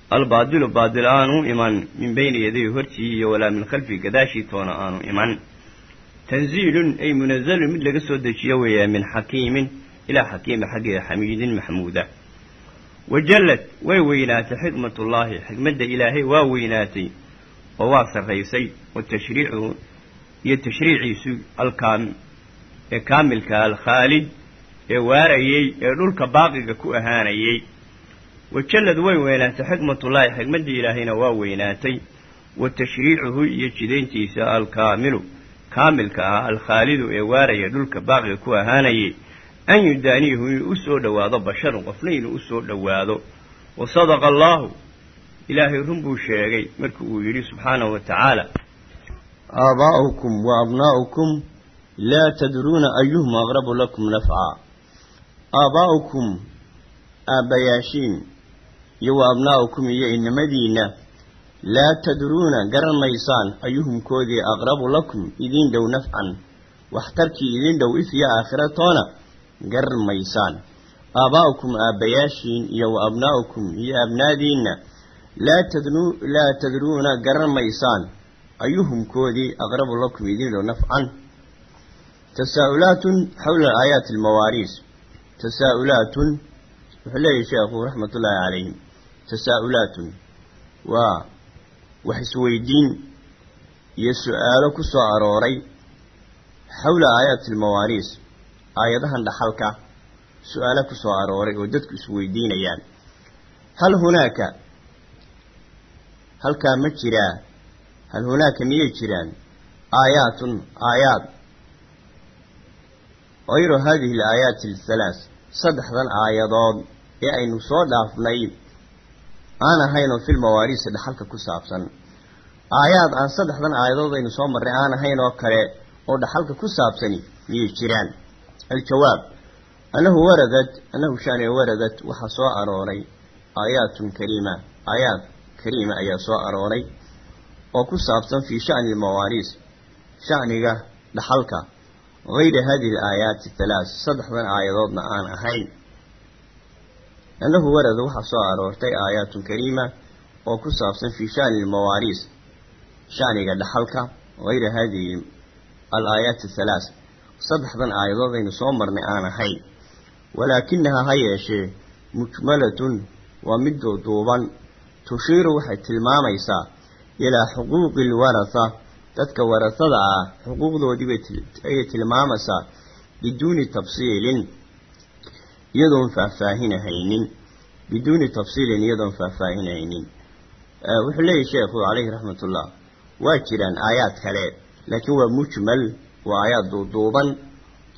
albaadilu baadil aanu iman min bayni yadayhi hortii iyo walaa min khalfihi gadaashii toona aanu iman tanziilun ay munazalun mid laga soo dejiyo weeyaa min xakiimin ilaa xakiima xaggeeda xamiidin maxmuuda wajallad way weynaatay xikmatullaahi xikmadda ilaahay waa weynaatay oo waa sarraysay wa tashriicuhu iyo tashriiciisu alkaam ee kaamilka alkhaalid ee waarayey ee dhulka baaqiga ku ahaanayey wajallad way weynaatay xikmatullaahi xikmadda ilaahayna waa weynaatay. Wa tashriicuhu iyo jidayntiisa alkaamilu kaamilka ah alkhaalidu ee waaraya dhulka baaqiga ku ahaanayay. An yudaaniyahu inuu u soo dhowaado basharun qofna inuu u soo dhowaado. Wa sadaqa allaahu ilaahay run buu sheegay marka uu yidhi subxaanahu wa tacaala aabaa'ukum wa abnaa'ukum laa tadruuna ayuhum aqrabu lakum nafcaa aabaa'ukum aabbayaashiin iyo wa abnaa'ukum iyo inamadiinna laa tadruuna garan maysaan ayuhumkoodii aqrabu lakum idiin dhow nafcan waxtarkii idiin dhow if iyo aakhiratoona garan maysaan aabaa'ukum aabbayaashiin iyo wa abnaa'ukum iyo abnaadiinna laa tadruuna garan maysaan ayuhumkoodii aqrabu lakum idiin dhow nafcan. Tasaa'ulaatun xawla aayaati almawaariis. Tasaa'ulaatun wuxuu leeyahy sheekhu raxmatullaahi calayhim tasaa'ulaatun waa wax isweydiin iyo su'aalo ku soo arooray xawla aayaati almawaariis aayadahan dhaxalka su'aalo ku soo arooray oo dadku isweydiinayaan. Hal hunaaka halkaa ma jiraa? Hal hunaaka miyay jiraan? Aayaatun aayaad. Hayru haadihi alaayaati althalaas saddexdan aayadood ee aynu soo dhaafnay aan ahaynoo fil mawaariisi dhaxalka ku saabsan. Aayaad aan saddexdan aayadood aynu soo marray aan ahayn oo kale oo dhaxalka ku saabsani miyay jiraan. Aljawaab annahu waradad annahu shaaniga waradad waxaa soo arooray. Aayaatun kariima aayaad kariima ayaa soo arooray oo ku saabsan fii sha'ni almawaariis sha'niga dhaxalka. Hayra hadihi alaayaati thalaas saddexdan aayadoodna aan ahayn annahu warada waxaa soo aroortay aayaatun kariima oo ku saabsan fii sha'ni almawaariis shaniga dhaxalka hayra haadihi al-aayaati halaas saddexdan aayadood aynu soo marnay aan ahayn walaakinahaa ha yeeshee mujmalatun waa mid duuduuban. Tushiiru waxay tilmaamaysaa ilaa xuquuqi alwaratha. Dadka warasada ah xuquuqdoodii ayay tilmaamaysaa biduuni tafsiilin iyadoon faahfaahinahaynin biduuni tafsiilin iyadoon faahfaahinahaynin wuxuu leeyahy sheekhu calayhi raxmatullah waa jiraan aayaad kale laakiin waa mujmal waa aayaad duuduuban.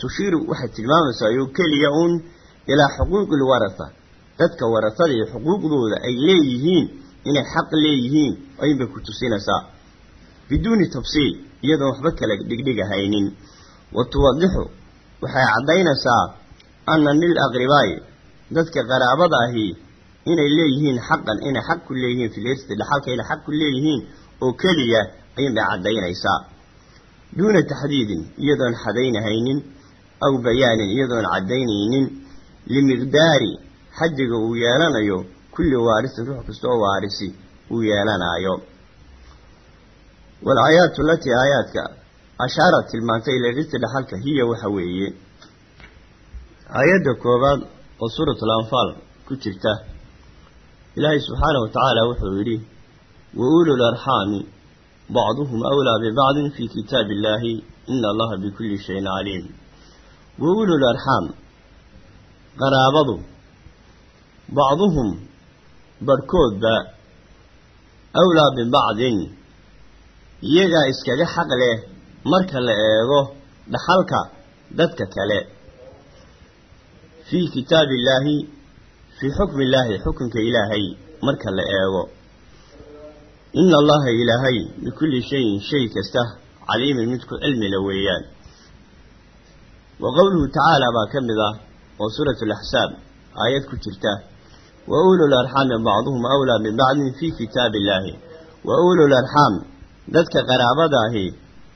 Tushiiru waxay tilmaamaysaa oo keliya uun ilaa xuquuqi alwaratha dadka warasada iyo xuquuqdooda ay leeyihiin inay xaq leeyihiin ayunbay ku tusinaysaa. Biduuni tafsiil iyadoon waxba kala dhigdhigahaynin. Wa tuwadixu waxay caddaynaysaa anna lil aqribaa'i dadka qaraabada ahi inay leeyihiin xaqan inay xaq ku leeyihiin filirsi dhaxalka inay xaq ku leeyihiin oo keliya ayunbay caddaynaysaa duuna taxdiidin iyadoon xadaynahaynin aw bayaanin iyadoon caddaynaynin limiqdaari xaddiga uu yeelanayo kulli waarisin ruux kasta oo waarisi uu yeelanaayo walaayaatu alatii aayaadka ashaara tilmaantay ila rirti dhaxalka hiya waxa weeye aayadda koowaad oo suuratul anfaal ku jirta ilaahay subxaanahu wa tacaala wuxuu yidhi wa ulul arxaami bacduhum awlaa bibacdin fii kitaabi illaahi ina allaha bikulli shayin caliim wa ulul arxaam qaraabadu bacduhum barhkoodba awlaa bibacdin iyagaa iskaga xaq leh marka la eego dhaxalka dadka kale fii kitaabi illaahi fii xukmi illaahi xukunka ilaahay marka la eego. Ina allaha ilaahay bikulli shayin shay kasta caliimin midku cilmila weeyaan. Wa qowluhu tacaala baa ka mid ah oo suuratu alaxsaab aayad ku jirta. Wa ulul arxaami bacduhum awlaa bibacdin fii kitaabi illaahi wa ulul arxaam dadka qaraabada ahi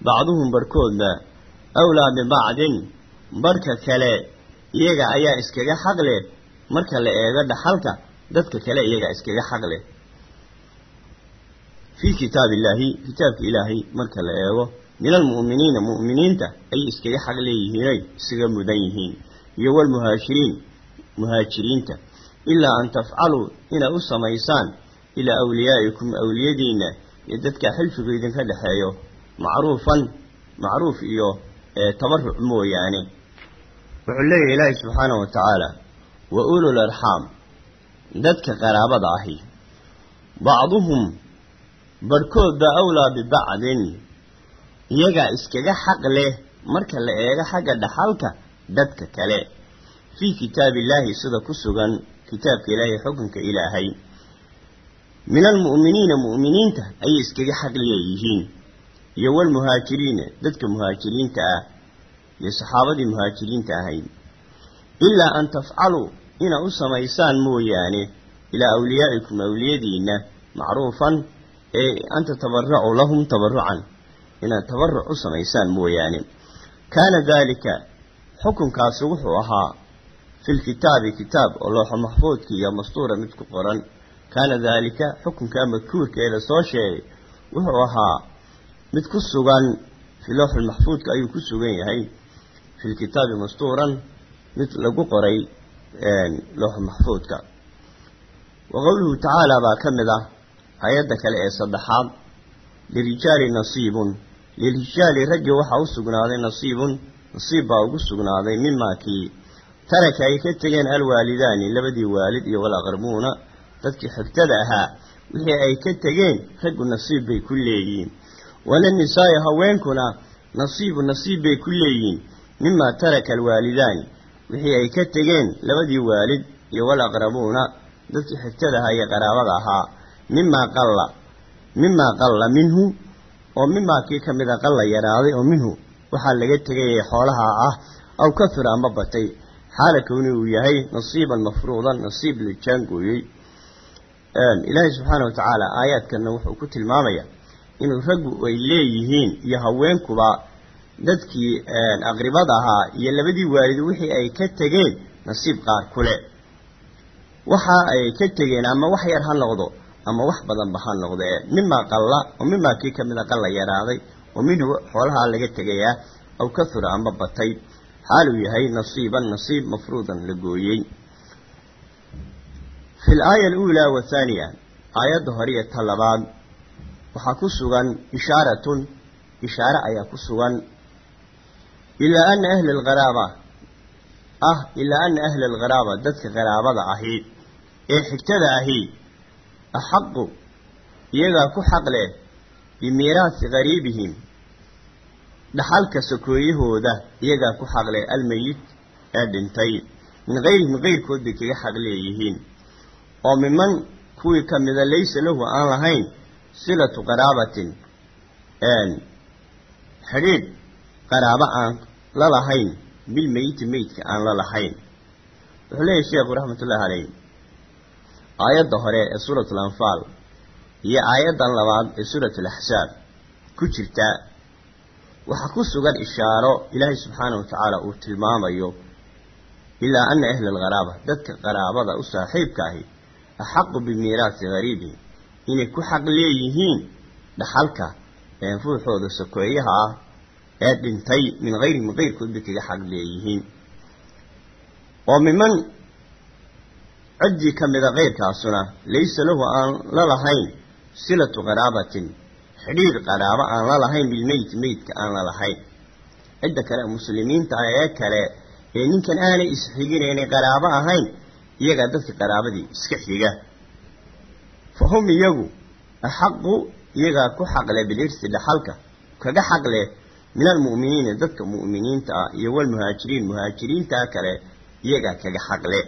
bacduhum barhkoodba awlaa bibacdin barhka kale iyaga ayaa iskaga xaq leh. Marka la eego dhaxalka dadka kale iyagaa iskaga xaq leh. Fii kitaabi illaahi kitaabka ilaahay marka la eego min almu'miniina mu'miniinta ayay iskaga xaq leeyihiinay isaga mudan yihiin. Iyo walmuhaajiriin muhaajiriinta. Ilaa an tafcaluu inaad u samaysaan ilaa awliyaa'ikum awliyadiinna iyo dadka xilfigu idinka dhexeeyo. Macruufan macruuf iyo tabaruc mooyaane wuxuu leeyahy ilaahi subxaanahu wa tacaala wa ulul arxaam dadka qaraabada ahi bacduhum barhkoodba awlaa bibacdin iyagaa iskaga xaq leh marka la eego xagga dhaxalka dadka kale. Fii kitaabi illaahi sida ku sugan kitaabka ilaahay xukunka ilaahay. Min almu'miniina mu'miniinta ayay iskaga xaq leeyihiin iyo walmuhaajiriina dadka muhaajiriinta ah iyo saxaabadii muhaajiriinta ahayd. Ilaa an tafcaluu inaad u samaysaan mooyaane ilaa awliyaa'ikum awliyadiinna macruufan ee an tatabaracuu lahum tabarucan inaad tabaruc u samaysaan mooyaane. Kaana daalika xukunkaasi wuxuu ahaa fi lkitaabi kitaab oo looxo maxfuudka iyo mastuura mid ku qoran. Kaana daalika xukunkaa madkuurka ee la soo sheegay wuxuu ahaa mid ku sugan fii looxulmaxfuudka ayuu ku sugan yahay fi lkitaabi mastuuran mid lagu qoray looxu maxfuudka wa qowluhu tacaala baa ka mid ah hay'adda kale ee saddexaad lirijaali nasiibun lirijaali raggi waxaa u sugnaaday nasiibun nasiib baa ugu sugnaaday mimaakii taraka ay ka tegeen alwaalidaani labadii waalid iyo walaqrabuuna dadkii xigtada ahaa wixii ay ka tegeen raggu nasiib bay ku leeyihiin wala nisaa'i haweenkuna nasiibu nasiib bay ku leeyihiin mimaa taraka alwaalidaani wixii ay ka tegeen labadii waalid iyo walaqrabuuna dadkii xigtada ahaa iyo qaraabada ahaa mimaa qalla mimaa qalla minhu oo mimaa kii ka mida qalla yaraaday oo minhu waxaa laga tegayay xoolaha ah aw kafira ama batay xaala kowni uu yahay nasiiban mafruudan nasiib la jaangooyey ilaahay subxaana wa tacaala aayaadkanna wuxuu ku tilmaamayaa inuu raggu ay leeyihiin iyo haweenkuba dadkii aqribada ahaa iyo labadii waalid wixii ay ka tegeen nasiib qaar kule. Waxa ay ka tegeen ama wax yar ha noqdo ama wax badanba ha noqdee mimaa qalla oo mimaa kii ka mida qalla yaraaday oo minhu xoolahaa laga tegayaa aw kahura ama batay. Xaaluu yahay nasiiban nasiib mafruudan la gooyey. Fi laaya aluulaa wathaaniya aayadda hore iyo ta labaad waxaa ku sugan ishaaratun ishaare ayaa ku sugan ilaa ana ahla alqaraaba ah ilaa ana ahla alqaraaba dadka qaraabada ahi ee xigtada ahi axaqu iyagaa ku xaq leh bimiiraasi qariibihim dhaxalka sokooyahooda iyagaa ku xaq leh almeyit ee dhintay min kayrihim kayrkood bay kaga xaq leeyihiin oo miman kuwii ka mida laysa lahu aan lahayn silatu qaraabatin xidhiidh qaraabo aan la lahayn bilmeyiti meydka aan la lahayn. Wuxuu leeyahy sheekhu raxmatullaahi caleyh aayadda hore ee suurat alanfaal iyo aayaddan labaad ee suurat alaxsaab ku jirta waxaa ku sugan ishaaro ilaahay subxaana wa tacaala uu tilmaamayo ilaa ana ahla alqaraaba dadka qaraabada u saaxiibka ahi axaqu bimiiraasi gariibihim inay ku xaq leeyihiin dhaxalka ruuxooda sokeeyaha ah ee dhintay min kayrihim kayrkood bay kaga xaq leeyihiin. Oo miman ciddii ka mida keyrkaasuna laysa lahu aan la lahayn silatu qaraabatin xidhiir qaraabo aan la lahayn bilmeyt meydka aan la lahayn. Cidda kale muslimiinta ah ee kale ee ninkan aanay isxiginaynay qaraabo ahayn iyagaa dadka qaraabadii iska xiga. Fa hum iyagu axaqu iyagaa ku xaqleh bilirsi dhaxalka kaga xaqleh min almu'miniina dadka mu'miniinta ah iyo walmuhaajiriin muhaajiriintaa kale iyagaa kaga xaqle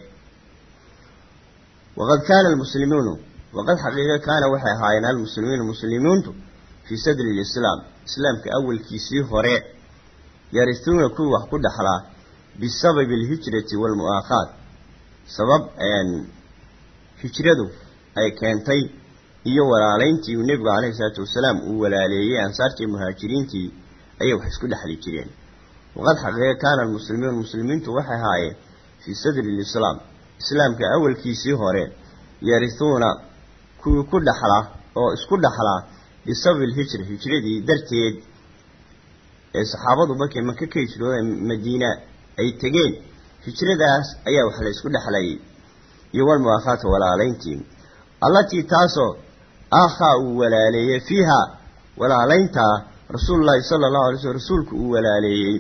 waqad kaana almuslimuunu waqad xaqiiqa kaana waxay ahaayeen almuslimiinu muslimiintu fii sadri lislaam islaamka awalkiisii hore yarisuuna kuwii wax ku dhaxlaa bisababi alhijrati waalmu'aakhaat sabab hijradu ay keentay iyo walaalayntii nebigu calayhi salaatu wasalaam uu walaaleeyey ansaartii muhaajiriintii ayay wax isku dhexli jireen. Waqad xaqiiqa kaana almuslimiin muslimiintu waxay ahaayeen fii sadri lislaam islaamka awalkiisii hore yarisuuna kuwii ku dhaxla oo isku dhaxlaa bisababi alhijra hijradii darteed ee saxaabadu markay maka ka hijroodeen madiina ay tegeen hijradaas ayaa wax la isku dhexlayay iyo walmu'aakhaata walaalayntii allatii taasoo aakhaa uu walaaleeyey fiiha walaalayntaa rasuulullaahi sala allahu alay slm rasuulku uu walaaleeyey.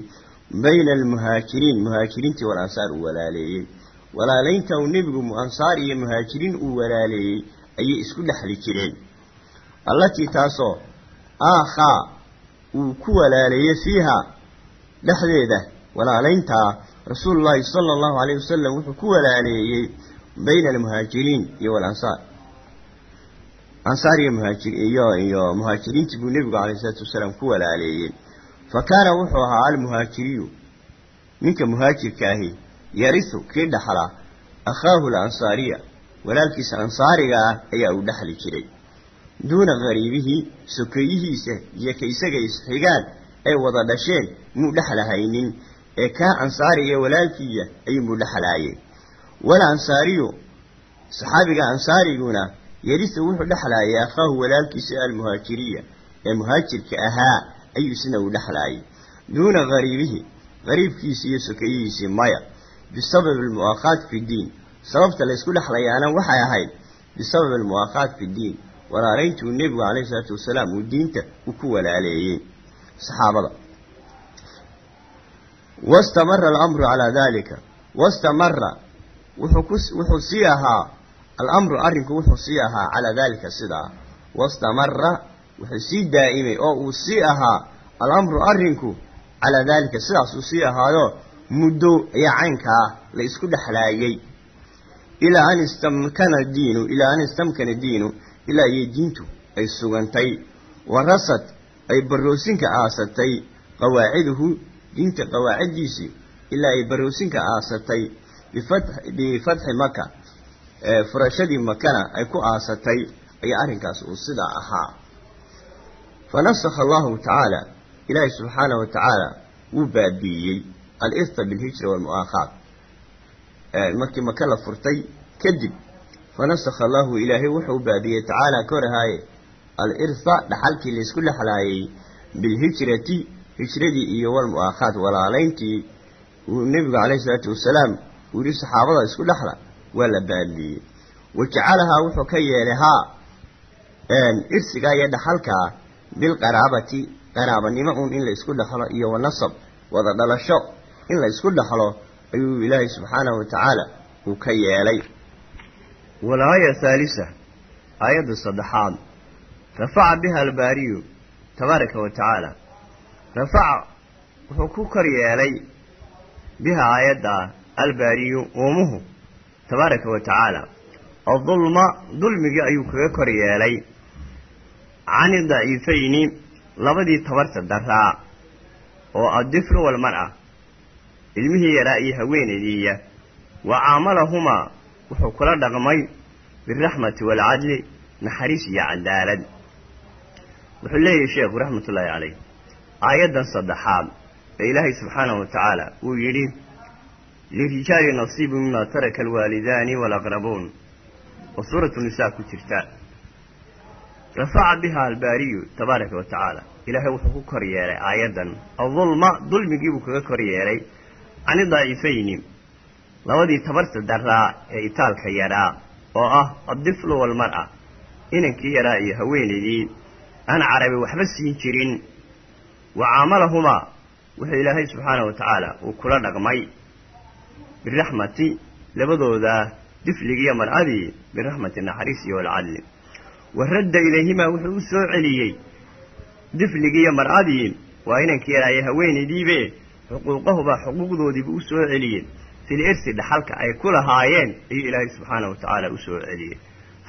Bayna almuhaajiriin muhaajiriintii wal ansaar uu walaaleeyey. Walaalaynta uu nebigu ansaar iyo muhaajiriin uu walaaleeyey ayay isku dhexli jireen. Allatii taasoo aakhaa uu ku walaaleeyey fiiha dhexdeeda walaalayntaa rasuulullaahi sala allahu calayhi wasalam wuxuu ku walaaleeyey bayna almuhaajiriin iyo walansaar ansaar iyo muhaajir iyo iyo muhaajiriintii buu nebigu calayhi salaatu wasalaam ku walaaleeyey. Fa kaana wuxuu ahaa almuhaajiriyu ninka muhaajirka ahi yarisu kii dhaxla akhaahu alansaariya walaalkiisa ansaariga ah ayaa uu dhexli jiray. Duuna qariibihii sokeeyihiisa iyo ka isaga isxigaan ay wada dhasheen muu dhexlahaynin ee kaa ansaariga walaalkiiya ayuunbuu dhexlaayay wal ansaariyu saxaabiga ansaariguna yarisu wuxuu dhexlaayay akhaahu walaalkiisa almuhaajiriya. Ee muhaajirka ahaa ayuu isna uu dhexlaayay duuna qariibihi qariibkiisi iyo sokeeyihiisii maya. Bisababi almu'aakhaat fi ddiin sababta laysku dhexlayaana waxay ahayd bisababi almu'aakhaat fi ddiin walaalayntuu nebigu calayhi salaatu wasalaam uu diinta uu ku walaaleeyey saxaabada. Wastamara alamru calaa daalika. Wastamara wuxuu ku wuxuu sii ahaa alamru arrinku wuxuu sii ahaa calaa daalika sidaa wastamara wuxuu sii daa'imay oo uu sii ahaa alamru arrinku calaa daalika sidaas uu sii ahaayo muddo ayaa caynkaa la isku dhexlaayay. Ilaa an istamkana diinu ilaa an istamkana diinu ilaa iyo diintu ay sugantay. Warasad ay baroosinka aasatay. Qawaaciduhu diinta qawaaciddiisii ilaa ay baroosinka aasatay. Bifatxi maka furashadii makana ay ku aasatay ayaa arrinkaas uu sidaa ahaa. Fa nasakha allahu tacaala ilaahay subxaanahu wa tacaala wuu baabi'iyey alirta bilhijra waalmu'aakhaat markii maka la furtay kadib
fanasakha allahu ilaahay wuxuu baabiyey tacaala korahaaye al irfa dhaxalkii laysku dhexlaayey bilhijrati hijradii iyo walmu'aakhaad walaalayntii uu nebigu calayhi isalaatu wasalaam uu yihi saxaabada isku dhexla waa la baabiyey wa jacalahaa wuxuu ka yeelay haa irsigaa iyo dhaxalkaa bilqaraabati qaraabanimo uun in la isku dhexlo iyo wanasab wada dhalasho in la isku dhexlo ayuu ilaahay subxaanahu wa tacaala uu ka yeelay.
Walaaya haalisa aayadda saddexaad rafaca biha albaariyu tabaaraka wa tacaala. Rafaca wuxuu ku kor yeelay biha aayadda albaariyu uumuhu tabaaraka wa tacaala. Adulma dulmigii ayuu kaga kor yeelay. Cani daciifayni labadii tabarta daraa oo addiflu walmar'a. Ilmihii yaraa iyo haweenaydiiya wa caamalahumaa wuxuu kula dhaqmay biraxmati waalcadli naxariis iyo cadaalad. Wuxuu leeyahay sheekhu raxmatullaahi calayh aayaddan saddexaad ee ilaahay subxaanahu wa tacaala uu yidhi lirijaali nasiibu mima taraka alwaalidaani waalaqrabuun oo suuratu nisaa ku jirta rafaca biha albaariyu tabaaraka wa tacaala ilaahay wuxuu ku kor yeelay aayaddan adulma dulmigiibuu kaga kor yeelay cani daciifayni labadii tabarta daraa ee itaalka yaraa oo ah addiflu walmar'a inankii yaraa iyo haweenaydii aan carabi waxba siin jirin wa caamalahumaa wuxuu ilaahay subxaanahu wa tacaala uu kula dhaqmay biraxmati labadooda difligiiyo mar'adii biraxmati naxariis iyo walcadli. Wa radda ilayhimaa wuxuu u soo celiyey difligiiyo mar'adii waa inankii iyo haweenaydiibe xuquuqahuba xuquuqdoodiibu u soo celiyey. Fil irsi dhaxalka ay ku lahaayeen ayuu ilaahay subxaanahu wa tacaala u soo celiyey.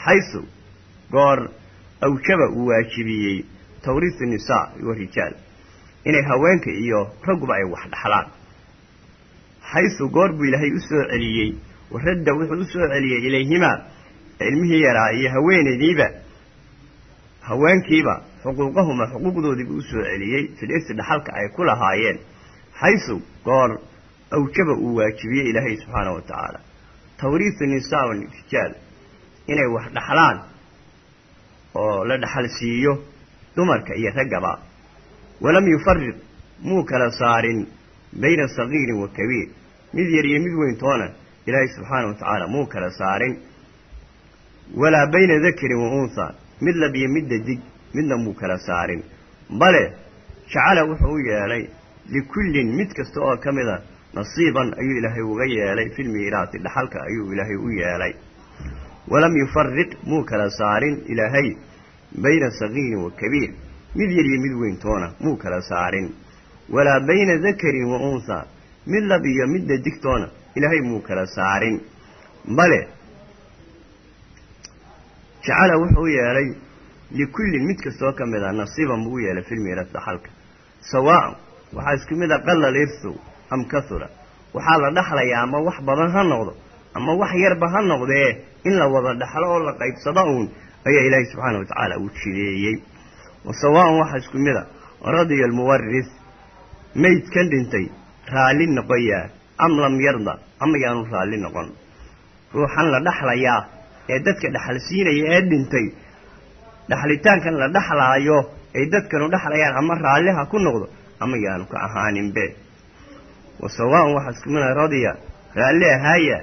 Xaysu goor awjaba uu waajibiyey tawriisu nisaa warijaal inay haweenka iyo ragguba ay wax dhaxlaan xaysu goor buu ilaahay u soo celiyey. Waradda wuxuu u soo celiyey ilayhimaa ilmihii yaraa iyo haweenaydiiba. Haweenkiiba xuquuqahuma xuquuqdoodiibuu u soo celiyey. Fil irsi dhaxalka ay ku lahaayeen. Xaysu goor awjaba uu waajibiyey ilaahay subxaanahu wa tacaala tawriisu nisaa warijaal inay wax dhaxlaan oo la dhaxal siiyo dumarka iyo raggaba. Walam yufariq muu kala saarin bayna sagiirin wa kabiir mid yar iyo mid weyn toona ilaahay subxaana wa tacaala muu kala saarin. Walaa bayna dakarin wa unhaa mid lab iyo mid dadig midna muu kala saarin. Bale jacala wuxuu u yeelay likullin mid kasta oo ka mida nasiiban ayuu ilaahay uga yeelay filmiiraati dhaxalka ayuu ilaahay u yeelay. Walam yufariq muu kala saarin ilaahay bayna sagiirin wa kabiir. Mid yar iyo mid weyn toona muu kala saarin walaa bayna dakarin wa unhaa mid lab iyo mid dadigtoona ilaahay muu kala saarin. Bale jacala wuxuu yeelay likullin mid kastoo ka mid a nasiiban buu yeelay filmiiraat dhaxalka sawaaءan waxaa isku mid a qalal irsu am kahura waxaa la dhaxlayaa ama wax badan ha noqdo ama wax yarba ha noqdee in la wada dhaxlo oo la qaybsado uun ayaa ilaahay subxaana wa tacaala uu jideeyey. Wa sawaaءan waxaa isku mid a radiya almuwaris maydkan dhintay raalli noqoyaa am lam yarda. Ama yaanu raalli noqon. Ruuxan la dhaxlayaa ee dadka dhaxal siinaya ee dhintay dhaxlitaankan la dhaxlaayo. Ay dadkanu dhaxlayaan ama raalliha ku noqdo. Ama yaanu ka ahaaninbe wa sawaaءan waxaa isku mid a radiya. Raalli ahaaya.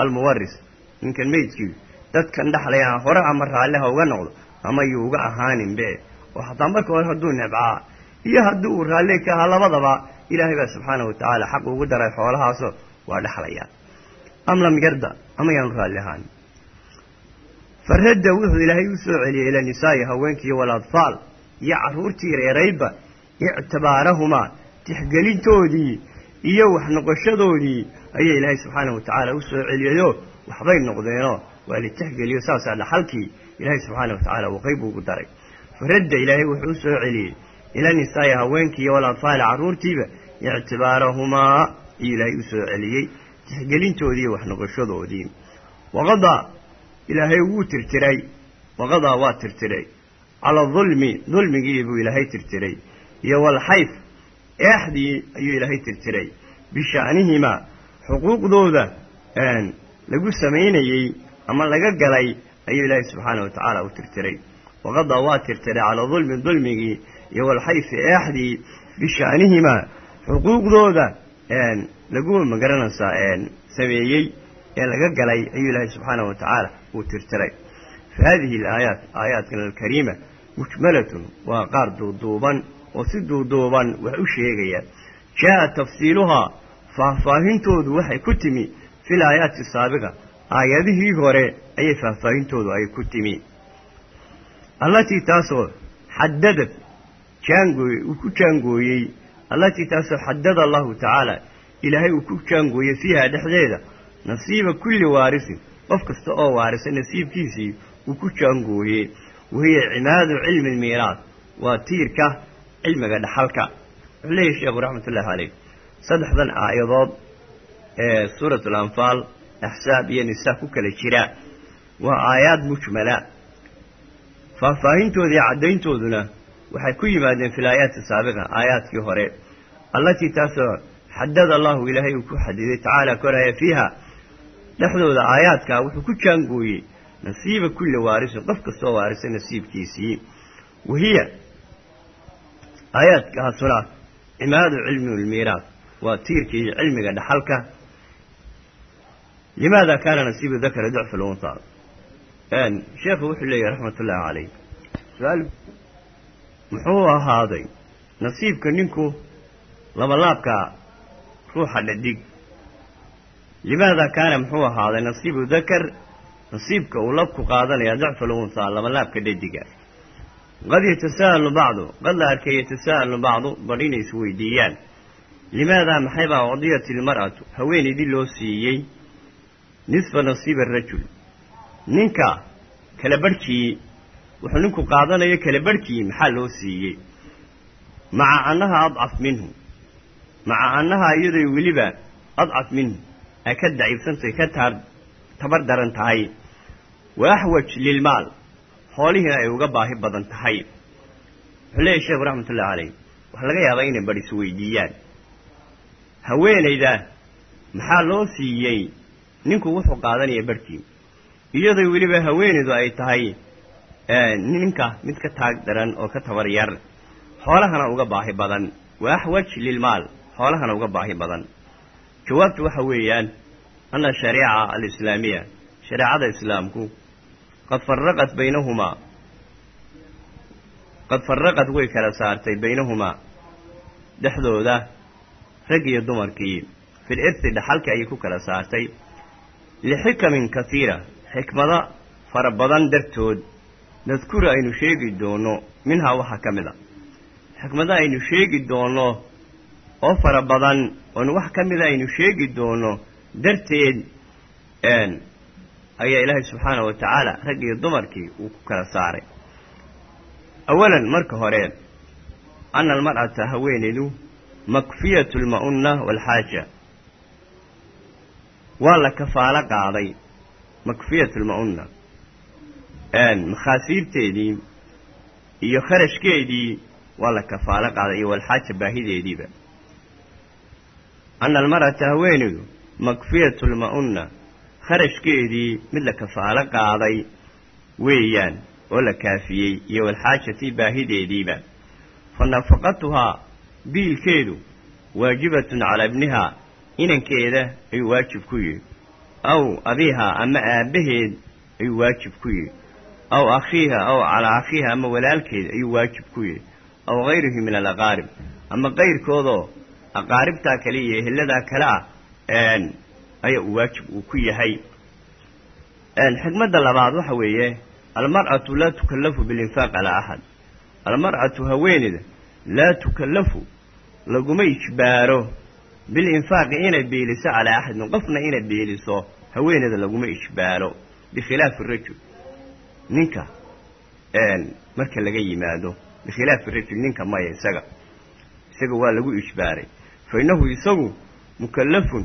Almuwaris ninkan meydkii dadkan dhaxlayaan hore ama raalliha uga noqdo. Ama yuu uga ahaaninbe oo xataa marka hore hadduu nebcaa iyo haddii uu raalli ka ahaa labadaba ilaahay baa subxaana wa tacaala xaq ugu daray xoolahaasoo waa dhexlayaa am lam yarda ama raalli ahaan. Faradda wuxuu ilaahay u soo celiyey ila nisaa'i haweenkiiyo waladfaal iyo carruurtii reerayba ictibaarahumaa tixgelintoodii iyo wax noqoshadoodii ayaa ilaahay subxaana wa tacaala u soo celiyayoo waxbay noqdeenoo waa la tixgeliyo saasaa dhaxalkii ilaahay subxaana wa tacaala uu qayb ugu daray. Faradda ilaahay wuxuu u celiyey ila nisaa'i haweenkiiyo waladfaali carruurtiiba ictibaarahumaa ayuu ilaahay u soo celiyey tixgelintoodii iyo wax noqoshadoodii waqadaa ilaahay wuu tirtiray waqadaa waa tirtiray. Cala dulmi dulmigii buu ilaahay tirtiray. Iyo walxayf eexdii ayuu ilaahay tirtiray. Bisha'nihimaa xuquuqdooda lagu samaynayey ama laga galay ayuu ilaahay subxaana wa tacaala u tirtiray. Waqadaa waa tirtiray calaa dulmi dulmigii iyo walxayfi eexdii bishaanihimaa xuquuqdooda lagu ma garanaysaa sameeyey ee laga galay ayuu ilaahay subxaana wa tacaala uu tirtiray. Fa haadihi alaayaat aayaatkan alkariima mujmalatun waa qaar duuduuban oo si duuduuban wax u sheegaya. Jaa'a tafsiiluhaa faahfaahintoodu waxay ku timi fil aayaati saabiqa aayadihii hore ayay faahfaahintoodu ay ku timi. Allatii taasoo xadadad jaangooy uu ku jaangooyey allatii taasoo xadada allahu tacaala ilaahay uu ku jaangooyey fiiha dhexdeeda nasiiba kulli waarisin qof kasta oo waarisa nasiibkiisii uu ku jaangooyey wahiya cimaadu cilmi lmiiraad waa tiirka cilmiga dhaxalka. Wuxuu leeyahy sheekhu raxmatullahi caleyh saddexdan aayadood ee suurat alanfaal axsaab iyo nisaa ku kala jira. Waa aayaad mujmala. Faahfaahintooda iyo caddayntooduna waxay ku yimaadeen fi laayaati saabiqa aayaadkii hore. Allatii taasoo xadada allahu ilaahay uu ku xadiday tacaala koraya fiiha dhexdooda aayaadkaa wuxuu ku jaangooyey nasiiba kulli waarisin qof kastoo waarisa nasiibkiisii. Wahiya aayaadkaasuna cimaadu cilmi lmiiraad waa tiirkii cilmiga dhaxalka. Limaada kaana nasiibu dakari ducfa lunta sheekhu wuxuu leeyahy raxmat ullaahi su'aal muxuu ahaaday nasiibka ninku labalaabka ruuxa dhadig. Limaada kaana muxuu ahaaday nasiibu dakar nasiibka uu labku qaadanaya luntaa labalaabka dhadiga qad yatasa'alu bacdu qad la arkay yatasa'alu bacdu badh inay isweydiiyaan limaadaa maxaybaa ucdiyat ilmar'atu haweenaydii loo siiyey? Nisfa nasiiba arajul ninka kala barhkii wuxuu ninku qaadanayo kala barhkii maxaa loo siiyey? Maca annaha adcaf minhu. Maca annaha iyaday weliba adcaf minhu. Ay ka daciifsantahay ka taar tabar daran tahay. Wa axwaj lilmaal. Xoolihiina ay uga baahi badan tahay. Wuxuu leeyahy sheekhu raxmatullahi caleyh waxaa laga yaabaa inay badh isweydiiyaan haweenayda maxaa loo siiyey? Ninku wuxuu qaadanaya barhkii. Iyadoo weliba haweenaydu ay tahay ninka mid ka taag daran oo ka tabar yar xoolahana uga baahi badan. Wa axwaj lilmaal xoolahana uga baahi badan. Jawaabtu waxa weeyaan ana shariica alislaamiya shareecada islaamku qad faraqat baynahumaa qad faraqad way kala saartay baynahumaa dhexdooda rag iyo dumarkii. Fil irti dhaxalka ayay ku kala saartay. Lixikamin kasiira xikmado fara badan dartood nadkuru aynu sheegi doono minhaa waxaa ka mid a. Xikmado aynu sheegi doono oo fara badan oon wax ka mida aynu sheegi doono darteed ayaa ilaahay subxaana wa tacaala rag iyo dumarkii uu ku kala saaray. Awalan marka hore ana almar'ata haweenaydu makfiyatu lma'unna waalxaaja waa la kafaalo qaaday makfiyatu lma'unna makhaasiibteedii iyo kharashkeedii waa la kafaalo qaaday iyo walxaaja baahideediiba. Ana almar'ata haweenaydu makfiyatu lma'unna kharashkeedii mid la kafaalo qaaday weeyaan oo la kaafiyey iyo walxaajatii baahideediiba. Fa nafaqatuhaa biilkeedu waajibatun calaa ibnihaa inankeeda ayuu waajib ku yihi aw abiihaa ama aabbaheed ayuu waajib ku yihi aw akhiiha aw calaa akhiiha ama walaalkeed ayuu waajib ku yihi aw hayrihi min alaqaarib ama qayrkoodoo aqaaribtaa kale iyo ehelladaa kale ah ayaa uu waajib uu ku yahay xikmadda labaad waxa weeye almar'atu laa tukallafu bilinfaaq calaa axad almar'atu haweeneyda laa tukallafu laguma ijbaaro bilinfaaqi inay biiliso calaa axadin qofna inay biiliso haweeneyda laguma ijbaaro bikhilaafi rajul ninka marka laga yimaado bikhilaafi rajul ninka maya isaga. Isaga waa lagu ijbaaray. Fa innahu isagu mukallafun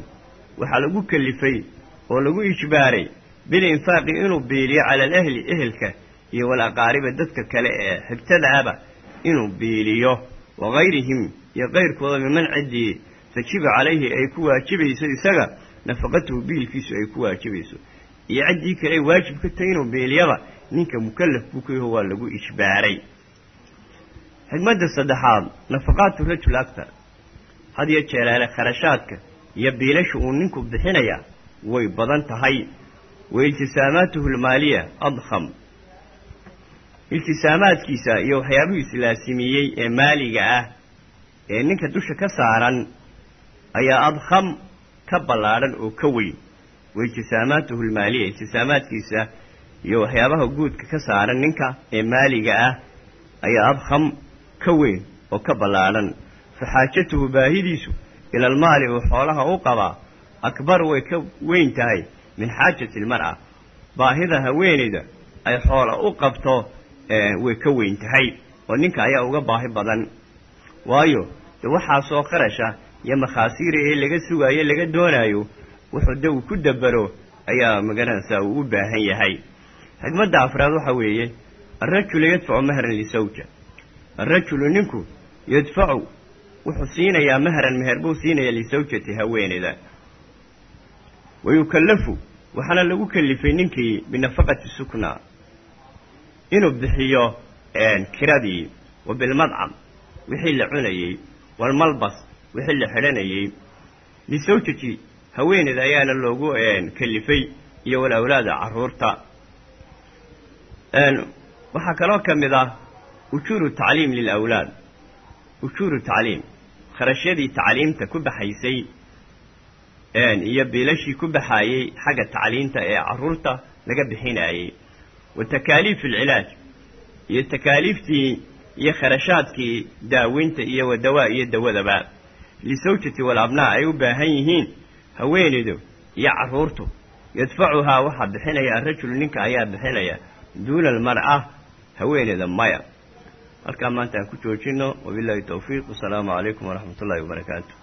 waxaa lagu kalifay oo lagu ijbaaray bilinfaaqi inuu biiliyo cala alahli ehelka iyo walaqaariba dadka kale ee xigtadaaba inuu biiliyo wagayrihim iyo qayrkooda miman ciddii tajibu calayhi ay ku waajibayso isaga nafaqatuhu biilkiisu ay ku waajibayso. Iyo ciddii kale waajib ka tahay inuu biiliyaba ninka mukallaf buu ku waa lagu ijbaaray. Xigmadda saddexaad nafaqaatu rajul aktar. Had iyo jeelaale kharashaadka iyo biilasha uu ninku bixinaya way badan tahay. Wa iltisaamaatuhu almaaliya adkham iltisaamaadkiisa iyo waxyaabuhu islaasimiiyey ee maaliga ah ee ninka dusha ka saaran ayaa adkham ka ballaadhan oo ka weyn. Wa iltisaamaatuhu iltisaamaadkiisa iyo waxyaabaha guudka ka saaran ninka ee maaliga ah ayaa adkham ka weyn oo ka ballaadhan fa xaajatuhu baahidiisu ilalmaali uu xoolaha u qabaa akbar way ka weyn tahay min xaajati almar'a baahida haweenayda ay xoola u qabto way ka weyn tahay oo ninka ayaa uga baahi badan. Waayo de waxaasoo qarasha iyo makhaasiira ee laga sugaayo laga doonaayo wuxuu de uu ku dabero ayaa ma garanaysaa uu u baahan yahay xigmadda afraad waxa weeye alrajulu yadfacu mahran lisawja alrajulu ninku yadfacu wuxuu siinayaa mahran meher buu siinayaa lisawjati haweeneyda. Wa waxaana lagu kalifay ninkii binafaqati sukna. Inuu bixiyo kiradii wa bilmadcam wixii la cunayey walmalbas wixii la xidhanayey lisawjati haweeneyda ayaana loogu kalifay iyo walawlaada carruurta waxaa kaloo ka mid ah ujuuru tacliim lilawlaad. Ujuuru tacliim. Kharashyadii tacliimta ku baxaysay iyo biilashii ku baxaayey xagga tacliinta ee carruurta laga bixinaayey wa takaaliif alcilaaj iyo takaaliiftii iyo kharashaadkii daaweynta iyo wadawaa iyo dawadaba. Lisawjati walabnaa ay u baahan yihiin haweeneydu iyo carruurtu yadfacuhaa waxaa bixinaya arajulu ninka ayaa bixinaya duuna almar'a haweeneyda maya halkaa maanta aan ku joojino wabilaahi towfiiq wasalaamu calaykum waraxmat ullahi wabarakaatu